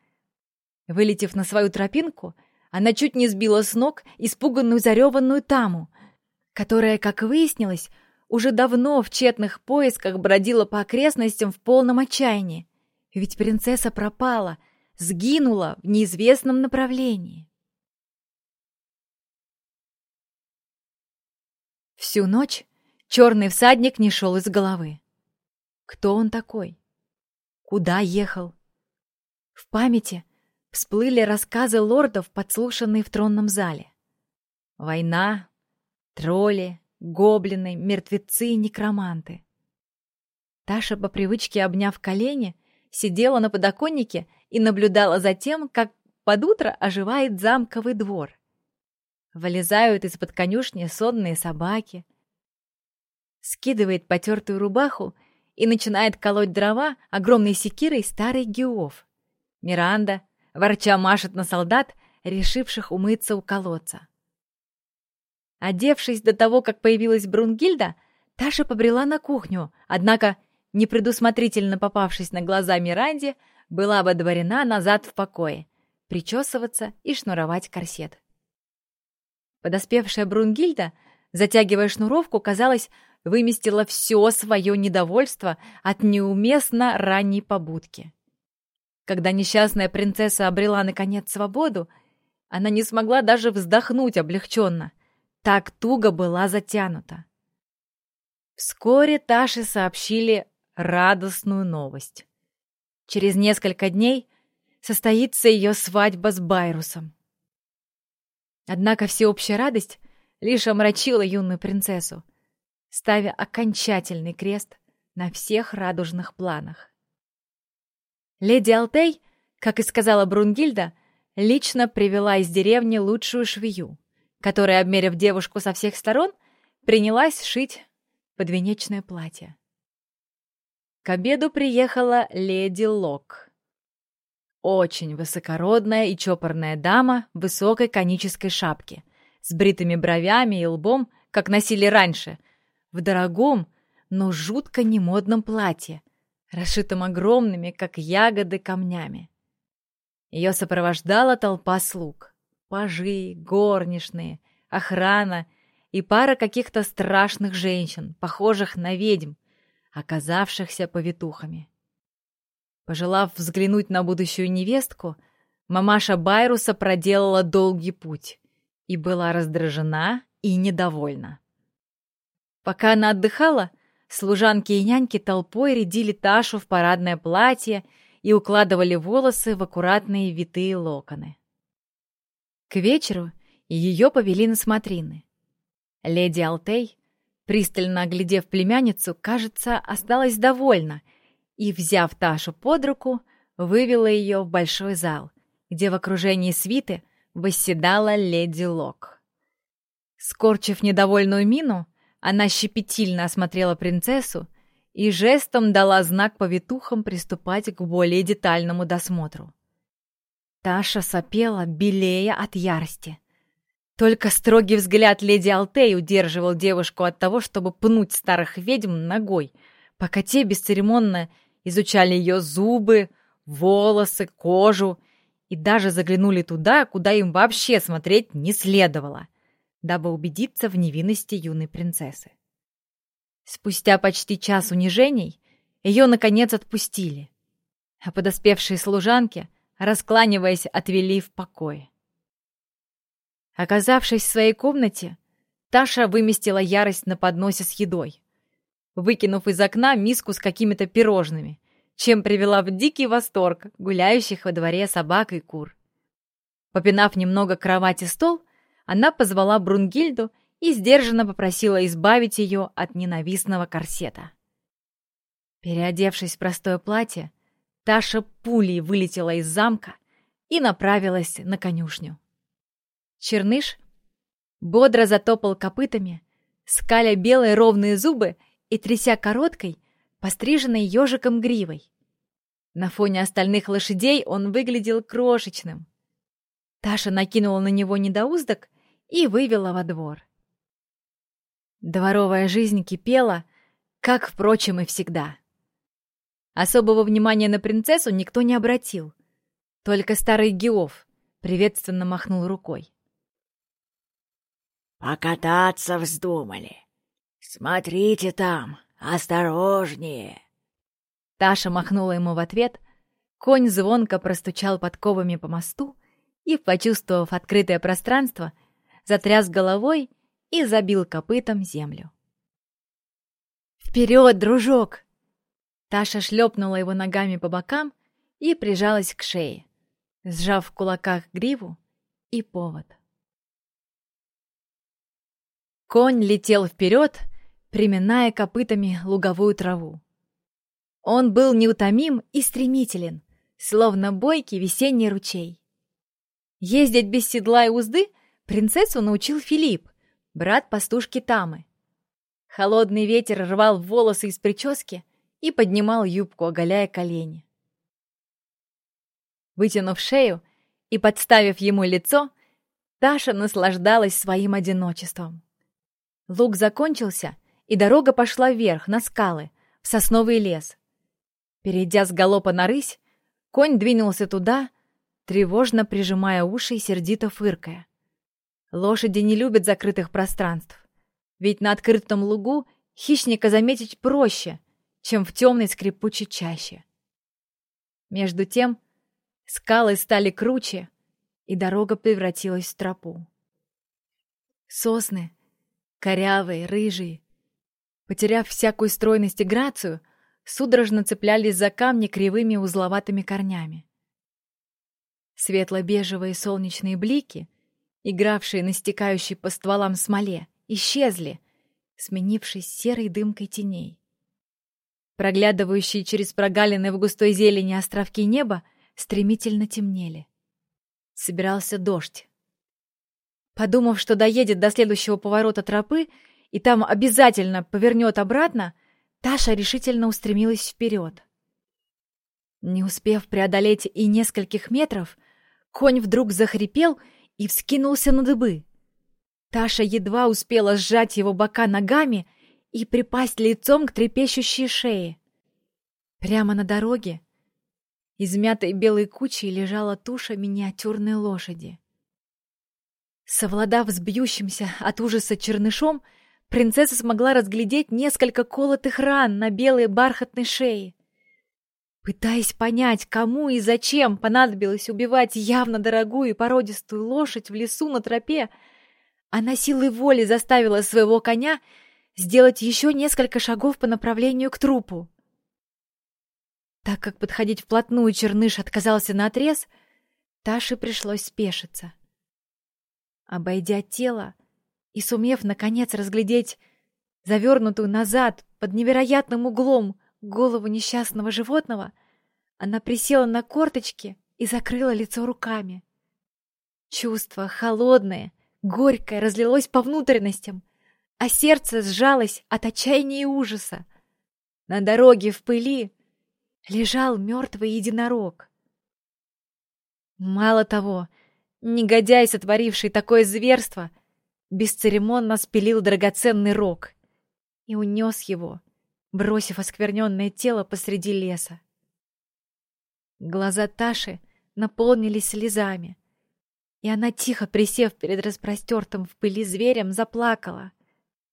Вылетев на свою тропинку, она чуть не сбила с ног испуганную зареванную таму, которая, как выяснилось, уже давно в тщетных поисках бродила по окрестностям в полном отчаянии. Ведь принцесса пропала, сгинула в неизвестном направлении. Всю ночь черный всадник не шел из головы. Кто он такой? Куда ехал? В памяти всплыли рассказы лордов, подслушанные в тронном зале. Война, тролли, гоблины, мертвецы и некроманты. Таша, по привычке обняв колени, сидела на подоконнике и наблюдала за тем, как под утро оживает замковый двор. Вылезают из-под конюшни сонные собаки. Скидывает потертую рубаху и начинает колоть дрова огромной секирой старый Геов. Миранда, ворча машет на солдат, решивших умыться у колодца. Одевшись до того, как появилась Брунгильда, Таша побрела на кухню, однако, непредусмотрительно попавшись на глаза Миранде, была водворена назад в покое, причесываться и шнуровать корсет. Подоспевшая Брунгильда, затягивая шнуровку, казалось, выместила все свое недовольство от неуместно ранней побудки. Когда несчастная принцесса обрела, наконец, свободу, она не смогла даже вздохнуть облегченно. Так туго была затянута. Вскоре Таше сообщили радостную новость. Через несколько дней состоится ее свадьба с Байрусом. Однако всеобщая радость лишь омрачила юную принцессу, ставя окончательный крест на всех радужных планах. Леди Алтей, как и сказала Брунгильда, лично привела из деревни лучшую швею, которая, обмерив девушку со всех сторон, принялась шить подвенечное платье. К обеду приехала леди Лок. Очень высокородная и чопорная дама в высокой конической шапке, с бритыми бровями и лбом, как носили раньше, в дорогом, но жутко немодном платье, расшитом огромными, как ягоды, камнями. Ее сопровождала толпа слуг пажи, горничные, охрана и пара каких-то страшных женщин, похожих на ведьм, оказавшихся повитухами. Пожелав взглянуть на будущую невестку, мамаша Байруса проделала долгий путь и была раздражена и недовольна. Пока она отдыхала, служанки и няньки толпой рядили Ташу в парадное платье и укладывали волосы в аккуратные витые локоны. К вечеру ее повели на смотрины. Леди Алтей, пристально оглядев племянницу, кажется, осталась довольна и, взяв Ташу под руку, вывела ее в большой зал, где в окружении свиты восседала леди Лок. Скорчив недовольную мину, она щепетильно осмотрела принцессу и жестом дала знак повитухам приступать к более детальному досмотру. Таша сопела, белея от ярости. Только строгий взгляд леди Алтей удерживал девушку от того, чтобы пнуть старых ведьм ногой, пока те бесцеремонно изучали ее зубы, волосы, кожу и даже заглянули туда, куда им вообще смотреть не следовало, дабы убедиться в невинности юной принцессы. Спустя почти час унижений ее, наконец, отпустили, а подоспевшие служанки — раскланиваясь, отвели в покое. Оказавшись в своей комнате, Таша выместила ярость на подносе с едой, выкинув из окна миску с какими-то пирожными, чем привела в дикий восторг гуляющих во дворе собак и кур. Попинав немного кровати стол, она позвала Брунгильду и сдержанно попросила избавить ее от ненавистного корсета. Переодевшись в простое платье, Таша пулей вылетела из замка и направилась на конюшню. Черныш бодро затопал копытами, скаля белые ровные зубы и тряся короткой, постриженной ежиком гривой. На фоне остальных лошадей он выглядел крошечным. Таша накинула на него недоуздок и вывела во двор. Дворовая жизнь кипела, как, впрочем, и всегда. Особого внимания на принцессу никто не обратил. Только старый Геов приветственно махнул рукой. «Покататься вздумали. Смотрите там, осторожнее!» Таша махнула ему в ответ, конь звонко простучал подковами по мосту и, почувствовав открытое пространство, затряс головой и забил копытом землю. «Вперед, дружок!» Таша шлепнула его ногами по бокам и прижалась к шее, сжав в кулаках гриву и повод. Конь летел вперед, приминая копытами луговую траву. Он был неутомим и стремителен, словно бойкий весенний ручей. Ездить без седла и узды принцессу научил Филипп, брат пастушки Тамы. Холодный ветер рвал волосы из прически и поднимал юбку, оголяя колени. Вытянув шею и подставив ему лицо, Таша наслаждалась своим одиночеством. Луг закончился, и дорога пошла вверх, на скалы, в сосновый лес. Перейдя с галопа на рысь, конь двинулся туда, тревожно прижимая уши и сердито фыркая. Лошади не любят закрытых пространств, ведь на открытом лугу хищника заметить проще, чем в темной скрипучей чаще. Между тем скалы стали круче, и дорога превратилась в тропу. Сосны, корявые, рыжие, потеряв всякую стройность и грацию, судорожно цеплялись за камни кривыми узловатыми корнями. Светло-бежевые солнечные блики, игравшие на стекающей по стволам смоле, исчезли, сменившись серой дымкой теней. Проглядывающие через прогалины в густой зелени островки неба стремительно темнели. Собирался дождь. Подумав, что доедет до следующего поворота тропы и там обязательно повернет обратно, Таша решительно устремилась вперед. Не успев преодолеть и нескольких метров, конь вдруг захрипел и вскинулся на дыбы. Таша едва успела сжать его бока ногами и припасть лицом к трепещущей шее. Прямо на дороге, измятой белой кучей, лежала туша миниатюрной лошади. Совладав с бьющимся от ужаса чернышом, принцесса смогла разглядеть несколько колотых ран на белой бархатной шее. Пытаясь понять, кому и зачем понадобилось убивать явно дорогую и породистую лошадь в лесу на тропе, она силой воли заставила своего коня сделать еще несколько шагов по направлению к трупу. Так как подходить вплотную черныш отказался наотрез, Таше пришлось спешиться. Обойдя тело и сумев, наконец, разглядеть завернутую назад под невероятным углом голову несчастного животного, она присела на корточки и закрыла лицо руками. Чувство холодное, горькое разлилось по внутренностям, а сердце сжалось от отчаяния и ужаса. На дороге в пыли лежал мертвый единорог. Мало того, Негодяй, сотворивший такое зверство, бесцеремонно спилил драгоценный рог и унес его, бросив оскверненное тело посреди леса. Глаза Таши наполнились слезами, и она, тихо присев перед распростертым в пыли зверем, заплакала,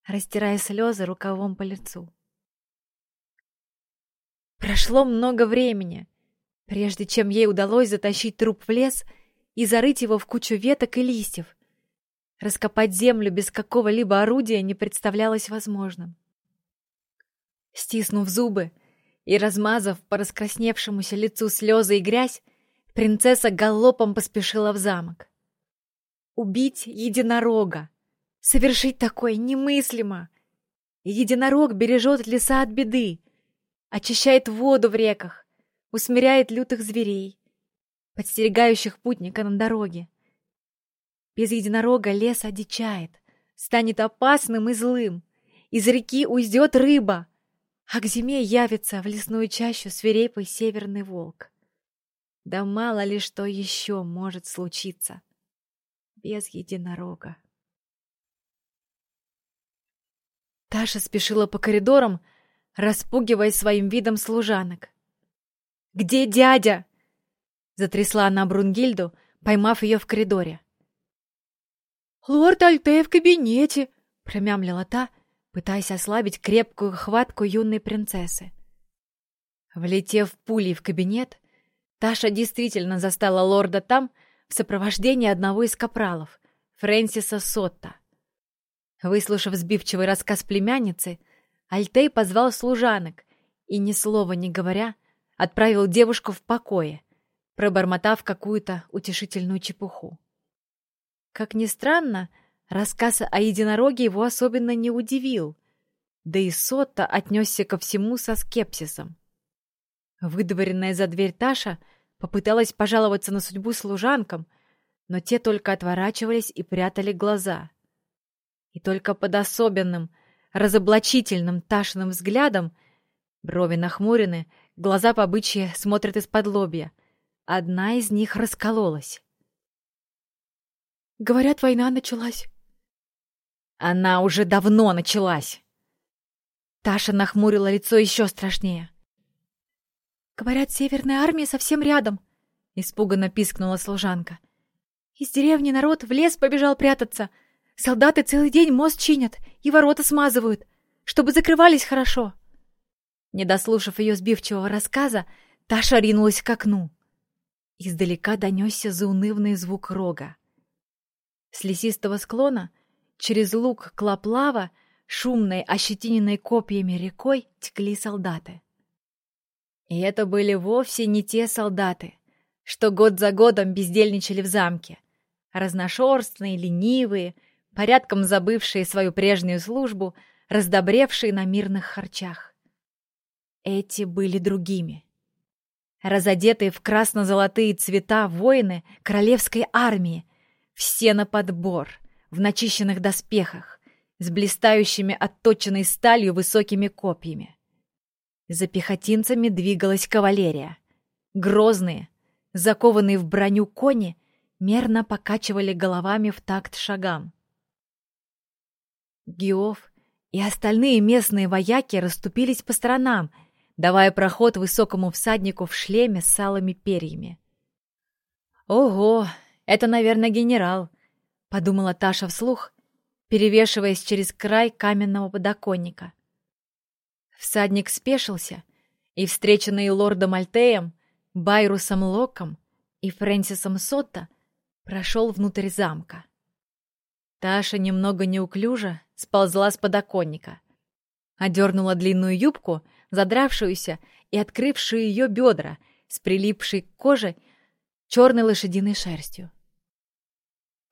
растирая слезы рукавом по лицу. Прошло много времени, прежде чем ей удалось затащить труп в лес — и зарыть его в кучу веток и листьев. Раскопать землю без какого-либо орудия не представлялось возможным. Стиснув зубы и размазав по раскрасневшемуся лицу слезы и грязь, принцесса галопом поспешила в замок. Убить единорога! Совершить такое немыслимо! Единорог бережет леса от беды, очищает воду в реках, усмиряет лютых зверей, подстерегающих путника на дороге. Без единорога лес одичает, станет опасным и злым. Из реки уйдет рыба, а к зиме явится в лесную чащу свирепый северный волк. Да мало ли что еще может случиться. без единорога. Таша спешила по коридорам, распугивая своим видом служанок. «Где дядя?» — затрясла она Брунгильду, поймав ее в коридоре. «Лорд Альтей в кабинете», — промямлила та, пытаясь ослабить крепкую хватку юной принцессы. Влетев пулей в кабинет, Таша действительно застала лорда там в сопровождении одного из капралов, Фрэнсиса Сотта. Выслушав сбивчивый рассказ племянницы, Альтей позвал служанок и, ни слова не говоря, отправил девушку в покое, пробормотав какую-то утешительную чепуху. Как ни странно, рассказ о единороге его особенно не удивил, да и Сотта отнесся ко всему со скепсисом. Выдворенная за дверь Таша попыталась пожаловаться на судьбу служанкам, но те только отворачивались и прятали глаза. И только под особенным, разоблачительным Ташиным взглядом брови нахмурены, глаза по бычьи смотрят из-под лобья. Одна из них раскололась. «Говорят, война началась». «Она уже давно началась!» Таша нахмурила лицо еще страшнее. «Говорят, Северная армия совсем рядом», — испуганно пискнула служанка. «Из деревни народ в лес побежал прятаться. Солдаты целый день мост чинят и ворота смазывают, чтобы закрывались хорошо». Не дослушав ее сбивчивого рассказа, Таша ринулась к окну. Издалека донесся заунывный звук рога. С лесистого склона через луг Клоплава, шумной, ощетиненной копьями рекой, текли солдаты. И это были вовсе не те солдаты, что год за годом бездельничали в замке. Разношерстные, ленивые, порядком забывшие свою прежнюю службу, раздобревшие на мирных харчах. Эти были другими. Разодетые в красно-золотые цвета воины королевской армии, все на подбор, в начищенных доспехах, с блистающими отточенной сталью высокими копьями. За пехотинцами двигалась кавалерия. Грозные, закованные в броню кони, мерно покачивали головами в такт шагам. Геов и остальные местные вояки расступились по сторонам, давая проход высокому всаднику в шлеме с салыми перьями. «Ого, это, наверное, генерал», — подумала Таша вслух, перевешиваясь через край каменного подоконника. Всадник спешился, и, встреченный лордом Альтеем, Байрусом Локом и Фрэнсисом Сотто, прошел внутрь замка. Таша немного неуклюже сползла с подоконника, одернула длинную юбку, задравшуюся и открывшую ее бедра с прилипшей к коже черной лошадиной шерстью.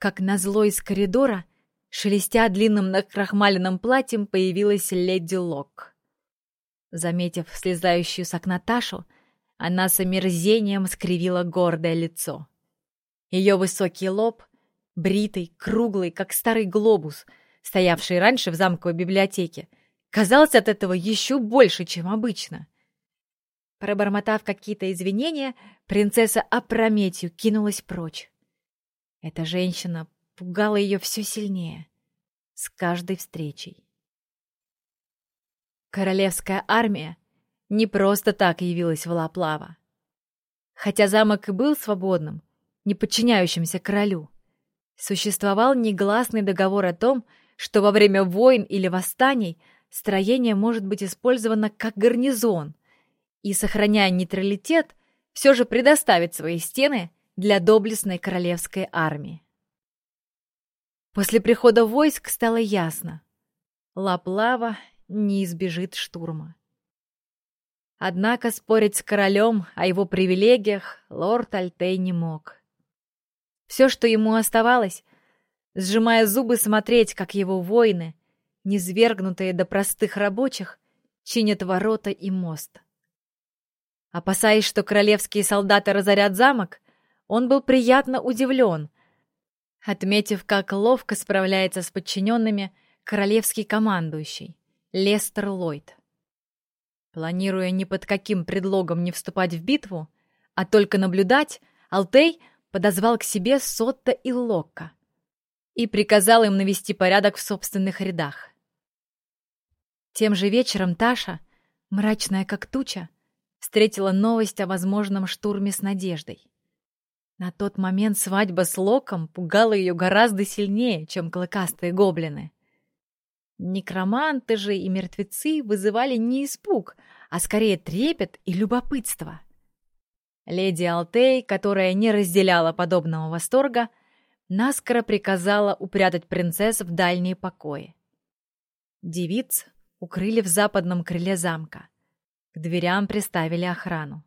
Как назло из коридора, шелестя длинным накрахмаленным платьем, появилась леди Лок. Заметив слезающую с окна Ташу, она с омерзением скривила гордое лицо. Ее высокий лоб, бритый, круглый, как старый глобус, стоявший раньше в замковой библиотеке, казался от этого еще больше, чем обычно. Пробормотав какие-то извинения, принцесса опрометью кинулась прочь. Эта женщина пугала ее все сильнее, с каждой встречей. Королевская армия не просто так явилась в Лаплава. Хотя замок и был свободным, не подчиняющимся королю, существовал негласный договор о том, что во время войн или восстаний строение может быть использовано как гарнизон и, сохраняя нейтралитет, все же предоставить свои стены для доблестной королевской армии. После прихода войск стало ясно. Лаплава не избежит штурма. Однако спорить с королем о его привилегиях лорд Альтей не мог. Все, что ему оставалось, сжимая зубы, смотреть, как его воины, низвергнутые до простых рабочих, чинят ворота и мост. Опасаясь, что королевские солдаты разорят замок, он был приятно удивлен, отметив, как ловко справляется с подчиненными королевский командующий. Лестер Ллойд. Планируя ни под каким предлогом не вступать в битву, а только наблюдать, Алтей подозвал к себе Сотта и Локка, и приказал им навести порядок в собственных рядах. Тем же вечером Таша, мрачная как туча, встретила новость о возможном штурме с надеждой. На тот момент свадьба с Локом пугала ее гораздо сильнее, чем клыкастые гоблины. Некроманты же и мертвецы вызывали не испуг, а скорее трепет и любопытство. Леди Алтей, которая не разделяла подобного восторга, наскоро приказала упрятать принцесс в дальние покои. Девиц укрыли в западном крыле замка. К дверям приставили охрану.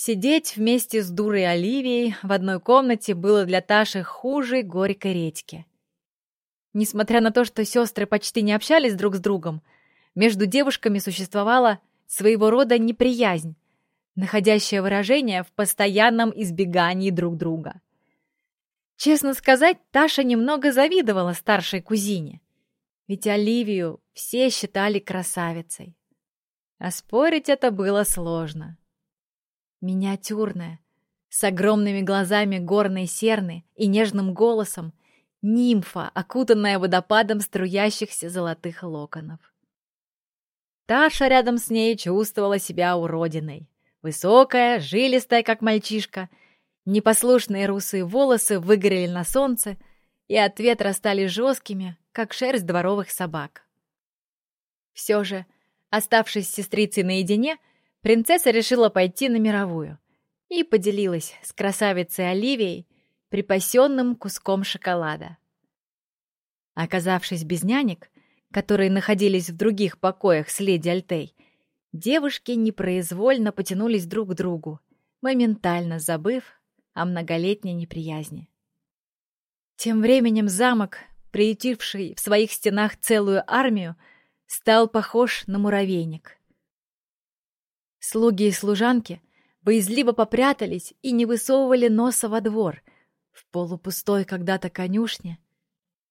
Сидеть вместе с дурой Оливией в одной комнате было для Таши хуже горькой редьки. Несмотря на то, что сестры почти не общались друг с другом, между девушками существовала своего рода неприязнь, находящая выражение в постоянном избегании друг друга. Честно сказать, Таша немного завидовала старшей кузине, ведь Оливию все считали красавицей. А спорить это было сложно. Миниатюрная, с огромными глазами горной серны и нежным голосом, нимфа, окутанная водопадом струящихся золотых локонов. Таша рядом с ней чувствовала себя уродиной. Высокая, жилистая, как мальчишка. Непослушные русые волосы выгорели на солнце и от ветра стали жесткими, как шерсть дворовых собак. Все же, оставшись с сестрицей наедине, принцесса решила пойти на мировую и поделилась с красавицей Оливией припасенным куском шоколада. Оказавшись без нянек, которые находились в других покоях с леди Альтей, девушки непроизвольно потянулись друг к другу, моментально забыв о многолетней неприязни. Тем временем замок, приютивший в своих стенах целую армию, стал похож на муравейник. Слуги и служанки боязливо попрятались и не высовывали носа во двор, в полупустой когда-то конюшне.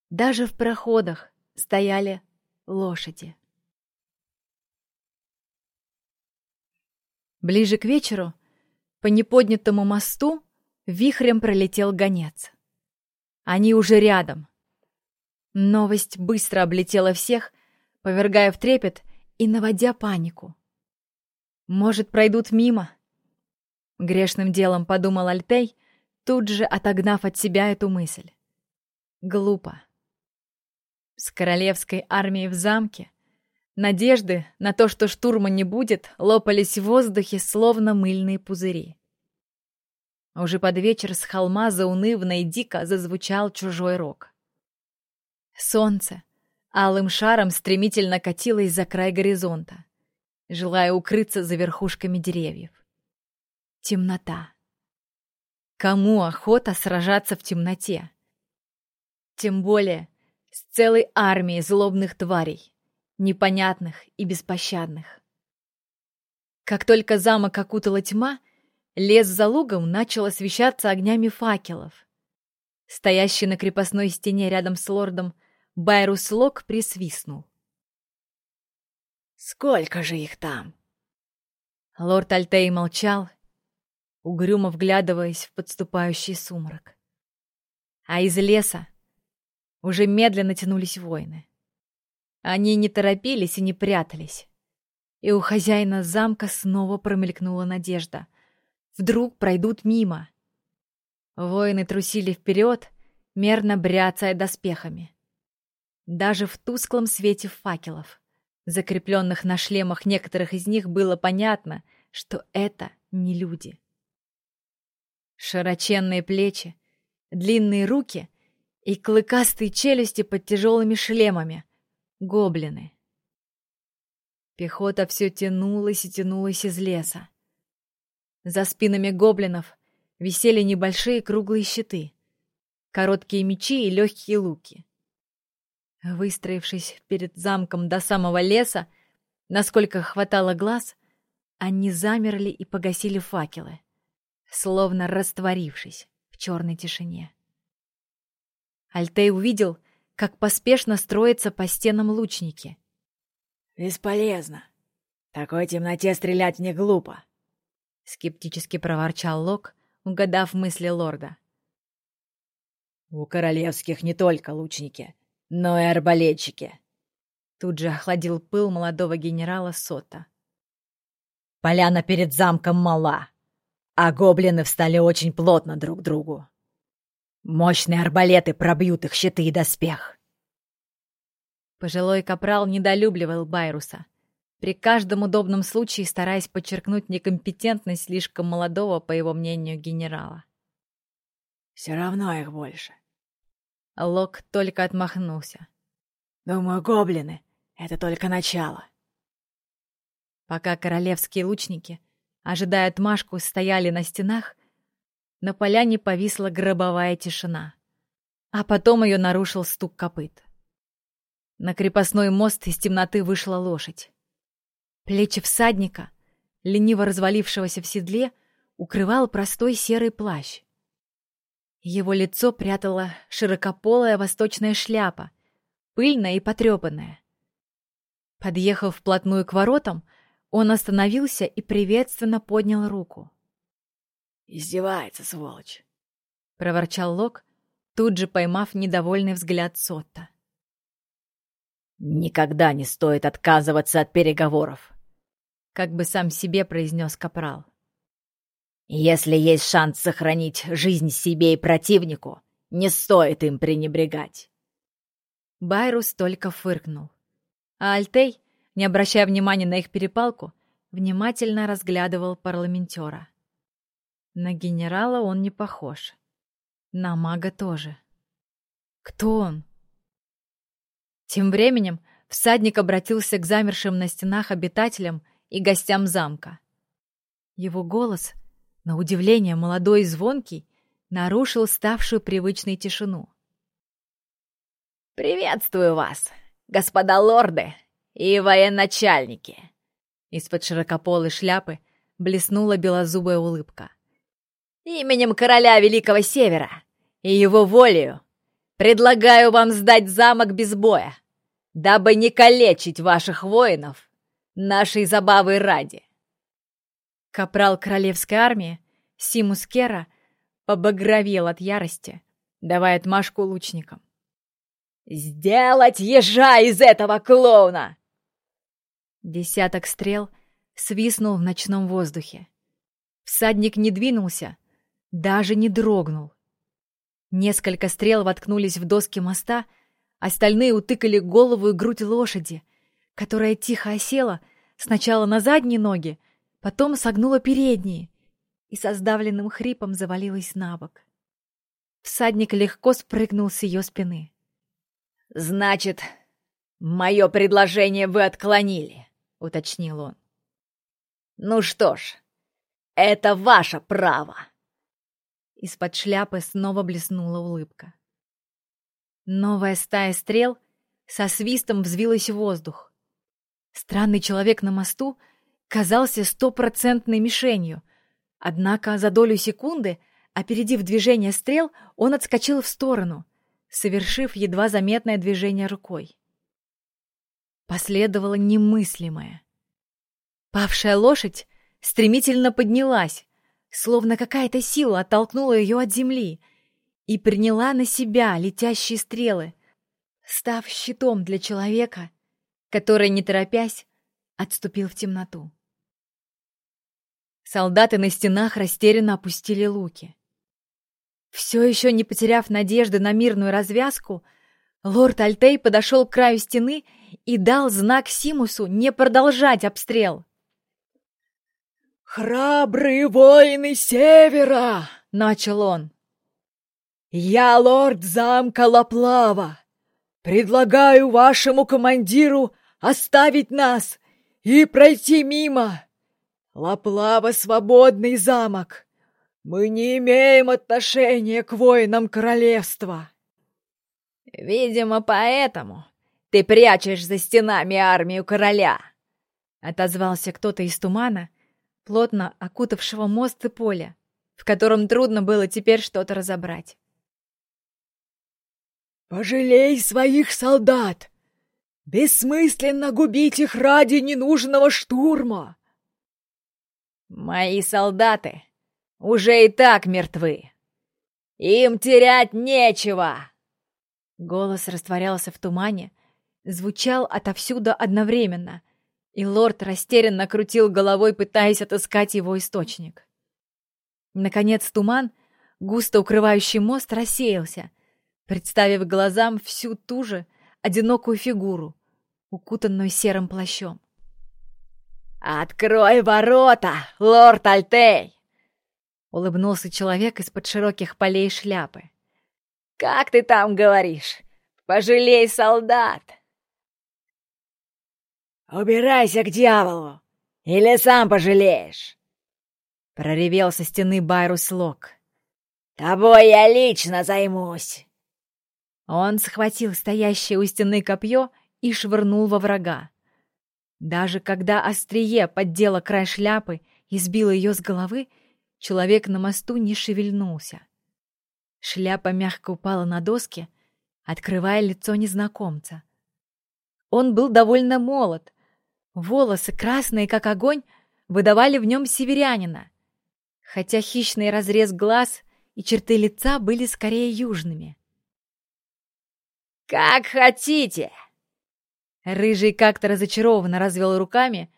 Даже в проходах стояли лошади. Ближе к вечеру по неподнятому мосту вихрем пролетел гонец. Они уже рядом. Новость быстро облетела всех, повергая в трепет и наводя панику. Может, пройдут мимо? Грешным делом подумал Альтей, тут же отогнав от себя эту мысль. Глупо. С королевской армией в замке надежды на то, что штурма не будет, лопались в воздухе, словно мыльные пузыри. Уже под вечер с холма заунывно и дико зазвучал чужой рог. Солнце алым шаром стремительно катилось за край горизонта желая укрыться за верхушками деревьев. Темнота. Кому охота сражаться в темноте? Тем более с целой армией злобных тварей, непонятных и беспощадных. Как только замок окутала тьма, лес за лугом начал освещаться огнями факелов. Стоящий на крепостной стене рядом с лордом Байрус Лок присвистнул. Сколько же их там? Лорд Альтей молчал, угрюмо вглядываясь в подступающий сумрак. А из леса уже медленно тянулись воины. Они не торопились и не прятались. И у хозяина замка снова промелькнула надежда. Вдруг пройдут мимо. Воины трусили вперед, мерно бряцая доспехами. Даже в тусклом свете факелов закрепленных на шлемах некоторых из них, было понятно, что это не люди. Широченные плечи, длинные руки и клыкастые челюсти под тяжелыми шлемами. Гоблины. Пехота все тянулась и тянулась из леса. За спинами гоблинов висели небольшие круглые щиты, короткие мечи и легкие луки. Выстроившись перед замком до самого леса, насколько хватало глаз, они замерли и погасили факелы, словно растворившись в черной тишине. Альтей увидел, как поспешно строятся по стенам лучники. «Бесполезно. В такой темноте стрелять не глупо», — скептически проворчал Лок, угадав мысли лорда. У королевских не только лучники, но и арбалетчики. Тут же охладил пыл молодого генерала Сота. Поляна перед замком мала, а гоблины встали очень плотно друг к другу. Мощные арбалеты пробьют их щиты и доспех. Пожилой капрал недолюбливал Байруса, при каждом удобном случае стараясь подчеркнуть некомпетентность слишком молодого, по его мнению, генерала. «Все равно их больше». Лок только отмахнулся. «Думаю, гоблины — это только начало». Пока королевские лучники, ожидая отмашку, стояли на стенах, на поляне повисла гробовая тишина, а потом ее нарушил стук копыт. На крепостной мост из темноты вышла лошадь. Плечи всадника, лениво развалившегося в седле, укрывал простой серый плащ. Его лицо прятала широкополая восточная шляпа, пыльная и потрепанная. Подъехав вплотную к воротам, он остановился и приветственно поднял руку. «Издевается, сволочь!» — проворчал Лок, тут же поймав недовольный взгляд Сотта. «Никогда не стоит отказываться от переговоров», — как бы сам себе произнес Капрал. «Если есть шанс сохранить жизнь себе и противнику, не стоит им пренебрегать». Байрус только фыркнул. А Альтей, не обращая внимания на их перепалку, внимательно разглядывал парламентера. На генерала он не похож. На мага тоже. Кто он? Тем временем всадник обратился к замершим на стенах обитателям и гостям замка. Его голос, на удивление молодой и звонкий, нарушил ставшую привычной тишину. «Приветствую вас, господа лорды и военачальники!» Из-под широкополой шляпы блеснула белозубая улыбка. «Именем короля Великого Севера и его волею предлагаю вам сдать замок без боя, дабы не калечить ваших воинов нашей забавы ради». Капрал королевской армии Симус Кера побагровел от ярости, давая отмашку лучникам. «Сделать ежа из этого клоуна!» Десяток стрел свистнул в ночном воздухе. Всадник не двинулся, даже не дрогнул. Несколько стрел воткнулись в доски моста, остальные утыкали голову и грудь лошади, которая тихо осела сначала на задние ноги, потом согнула передние и со сдавленным хрипом завалилась на бок. Всадник легко спрыгнул с ее спины. «Значит, мое предложение вы отклонили?» — уточнил он. «Ну что ж, это ваше право!» Из-под шляпы снова блеснула улыбка. Новая стая стрел со свистом взвилась в воздух. Странный человек на мосту казался стопроцентной мишенью, однако за долю секунды, опередив движение стрел, он отскочил в сторону, совершив едва заметное движение рукой. Последовало немыслимое. Павшая лошадь стремительно поднялась, словно какая-то сила оттолкнула ее от земли и приняла на себя летящие стрелы, став щитом для человека, который, не торопясь, отступил в темноту. Солдаты на стенах растерянно опустили луки. Все еще не потеряв надежды на мирную развязку, лорд Альтей подошел к краю стены и дал знак Симусу не продолжать обстрел. «Храбрые воины Севера!» — начал он. «Я лорд замка Лаплава. Предлагаю вашему командиру оставить нас и пройти мимо. Лаплава — свободный замок. Мы не имеем отношения к воинам королевства». «Видимо, поэтому ты прячешь за стенами армию короля», — отозвался кто-то из тумана, плотно окутавшего мост и поле, в котором трудно было теперь что-то разобрать. «Пожалей своих солдат! Бессмысленно губить их ради ненужного штурма!» «Мои солдаты уже и так мертвы. Им терять нечего!» Голос растворялся в тумане, звучал отовсюду одновременно, и лорд растерянно крутил головой, пытаясь отыскать его источник. Наконец туман, густо укрывающий мост, рассеялся, представив глазам всю ту же одинокую фигуру, укутанную серым плащом. «Открой ворота, лорд Альтей!» — улыбнулся человек из-под широких полей шляпы. «Как ты там говоришь? Пожалей солдат!» «Убирайся к дьяволу, или сам пожалеешь!» Проревел со стены Байрус Лок. «Тобой я лично займусь!» Он схватил стоящее у стены копье и швырнул во врага. Даже когда острие поддело край шляпы и сбило ее с головы, человек на мосту не шевельнулся. Шляпа мягко упала на доски, открывая лицо незнакомца. Он был довольно молод. Волосы, красные как огонь, выдавали в нем северянина, хотя хищный разрез глаз и черты лица были скорее южными. «Как хотите!» Рыжий как-то разочарованно развел руками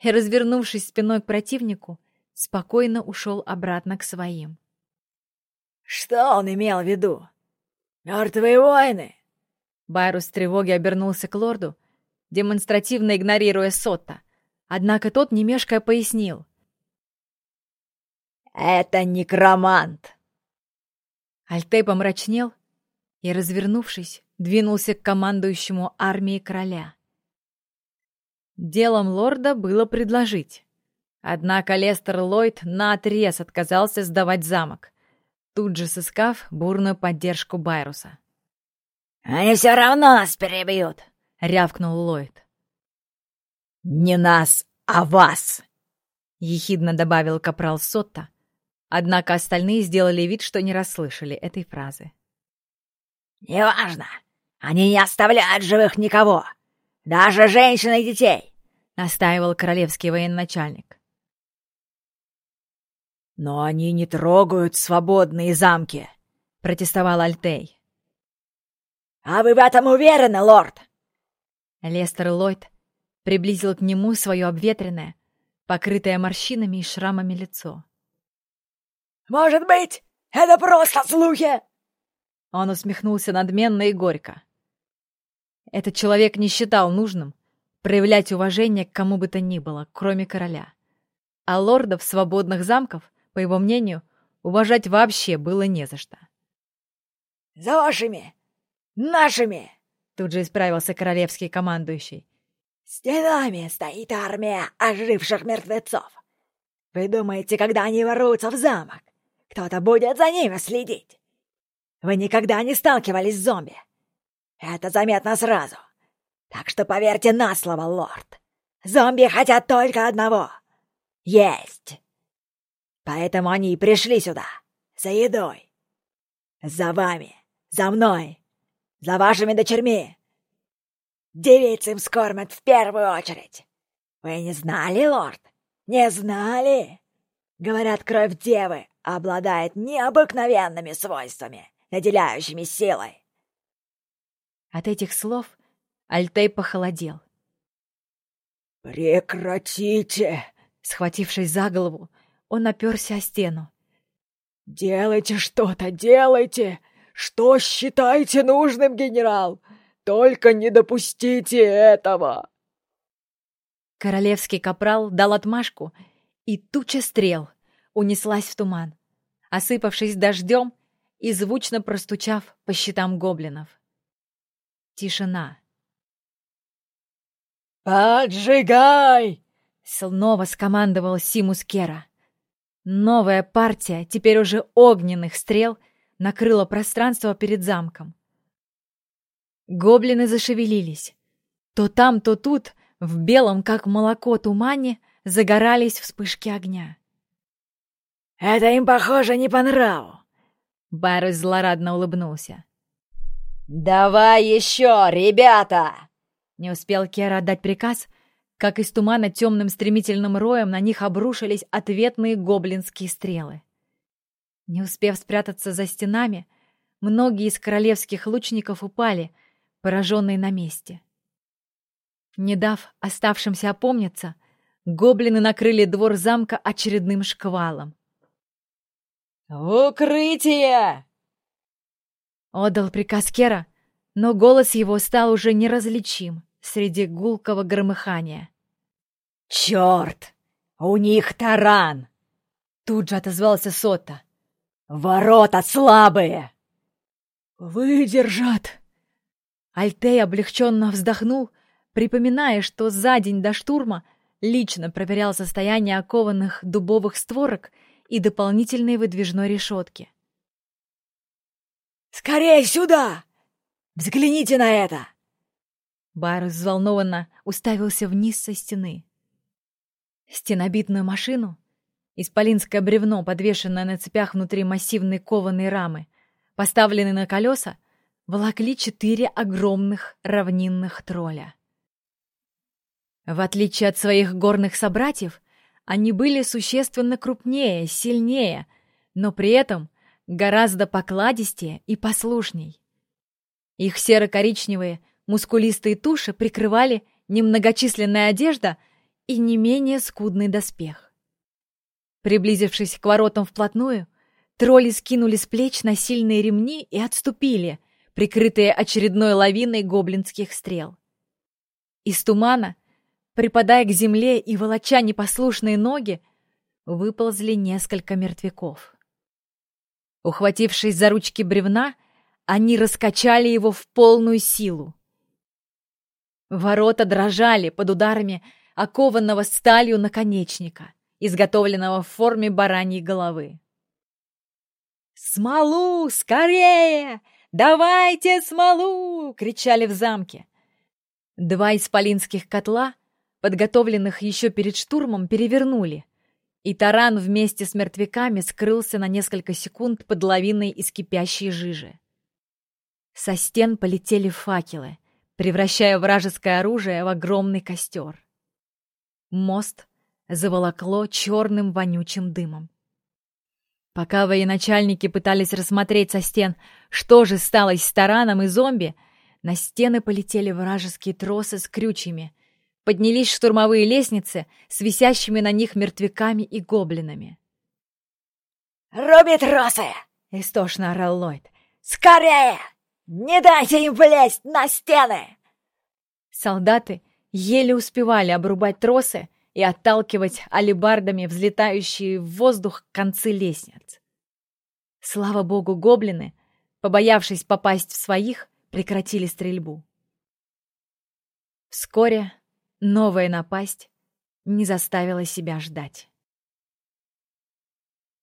и, развернувшись спиной к противнику, спокойно ушел обратно к своим. «Что он имел в виду? Мертвые воины?» Байрус в тревоге обернулся к лорду, демонстративно игнорируя Сотта, однако тот, не мешкая, пояснил. «Это некромант!» Альтей помрачнел и, развернувшись, двинулся к командующему армией короля. Делом лорда было предложить. Однако Лестер Ллойд наотрез отказался сдавать замок, тут же сыскав бурную поддержку Байруса. «Они все равно нас перебьют!» — рявкнул Ллойд. «Не нас, а вас!» — ехидно добавил капрал Сотта, однако остальные сделали вид, что не расслышали этой фразы. «Неважно. Они не оставляют живых никого. Даже женщин и детей», — настаивал королевский военачальник. «Но они не трогают свободные замки», — протестовал Альтей. «А вы в этом уверены, лорд?» Лестер Ллойд приблизил к нему свое обветренное, покрытое морщинами и шрамами лицо. «Может быть, это просто слухи?» Он усмехнулся надменно и горько. Этот человек не считал нужным проявлять уважение к кому бы то ни было, кроме короля. А лордов свободных замков, по его мнению, уважать вообще было не за что. «За вашими! Нашими!» Тут же исправился королевский командующий. «Стенами стоит армия оживших мертвецов. Вы думаете, когда они ворвутся в замок, кто-то будет за ними следить? Вы никогда не сталкивались с зомби. Это заметно сразу. Так что поверьте на слово, лорд. Зомби хотят только одного — есть. Поэтому они и пришли сюда, за едой. За вами, за мной, за вашими дочерьми. Девиц им скормят в первую очередь. Вы не знали, лорд? Не знали? Говорят, кровь девы обладает необыкновенными свойствами наделяющими силой. От этих слов Альтей похолодел. «Прекратите!» Схватившись за голову, он оперся о стену. «Делайте что-то, делайте! Что считаете нужным, генерал? Только не допустите этого!» Королевский капрал дал отмашку, и туча стрел унеслась в туман. Осыпавшись дождем, и звучно простучав по щитам гоблинов. Тишина. «Поджигай!» — снова скомандовал Симус Кера. Новая партия, теперь уже огненных стрел, накрыла пространство перед замком. Гоблины зашевелились. То там, то тут, в белом, как молоко, тумане, загорались вспышки огня. «Это им, похоже, не по нраву», Байрус злорадно улыбнулся. «Давай еще, ребята!» Не успел Кера отдать приказ, как из тумана темным стремительным роем на них обрушились ответные гоблинские стрелы. Не успев спрятаться за стенами, многие из королевских лучников упали, пораженные на месте. Не дав оставшимся опомниться, гоблины накрыли двор замка очередным шквалом. «Укрытие!» Отдал приказ Кера, но голос его стал уже неразличим среди гулкого громыхания. «Черт! У них таран!» Тут же отозвался Сота. «Ворота слабые!» «Выдержат!» Альтей облегченно вздохнул, припоминая, что за день до штурма лично проверял состояние окованных дубовых створок и дополнительной выдвижной решетки. «Скорее сюда! Взгляните на это!» Бар взволнованно уставился вниз со стены. Стенобитную машину, исполинское бревно, подвешенное на цепях внутри массивной кованой рамы, поставленной на колеса, волокли четыре огромных равнинных тролля. В отличие от своих горных собратьев, они были существенно крупнее, сильнее, но при этом гораздо покладистее и послушней. Их серо-коричневые, мускулистые туши прикрывали немногочисленная одежда и не менее скудный доспех. Приблизившись к воротам вплотную, тролли скинули с плеч насильные ремни и отступили, прикрытые очередной лавиной гоблинских стрел. Из тумана, припадая к земле и волоча непослушные ноги, выползли несколько мертвяков. Ухватившись за ручки бревна, они раскачали его в полную силу. Ворота дрожали под ударами окованного сталью наконечника, изготовленного в форме бараньей головы. «Смолу! Скорее! Давайте смолу!» — кричали в замке. Два исполинских котла, подготовленных еще перед штурмом, перевернули, и таран вместе с мертвяками скрылся на несколько секунд под лавиной из кипящей жижи. Со стен полетели факелы, превращая вражеское оружие в огромный костер. Мост заволокло черным вонючим дымом. Пока военачальники пытались рассмотреть со стен, что же стало с тараном и зомби, на стены полетели вражеские тросы с крючьями, поднялись штурмовые лестницы с висящими на них мертвяками и гоблинами. «Руби тросы!» — истошно орал Ллойд. «Скорее! Не дайте им влезть на стены!» Солдаты еле успевали обрубать тросы и отталкивать алебардами взлетающие в воздух концы лестниц. Слава богу, гоблины, побоявшись попасть в своих, прекратили стрельбу. Вскоре новая напасть не заставила себя ждать.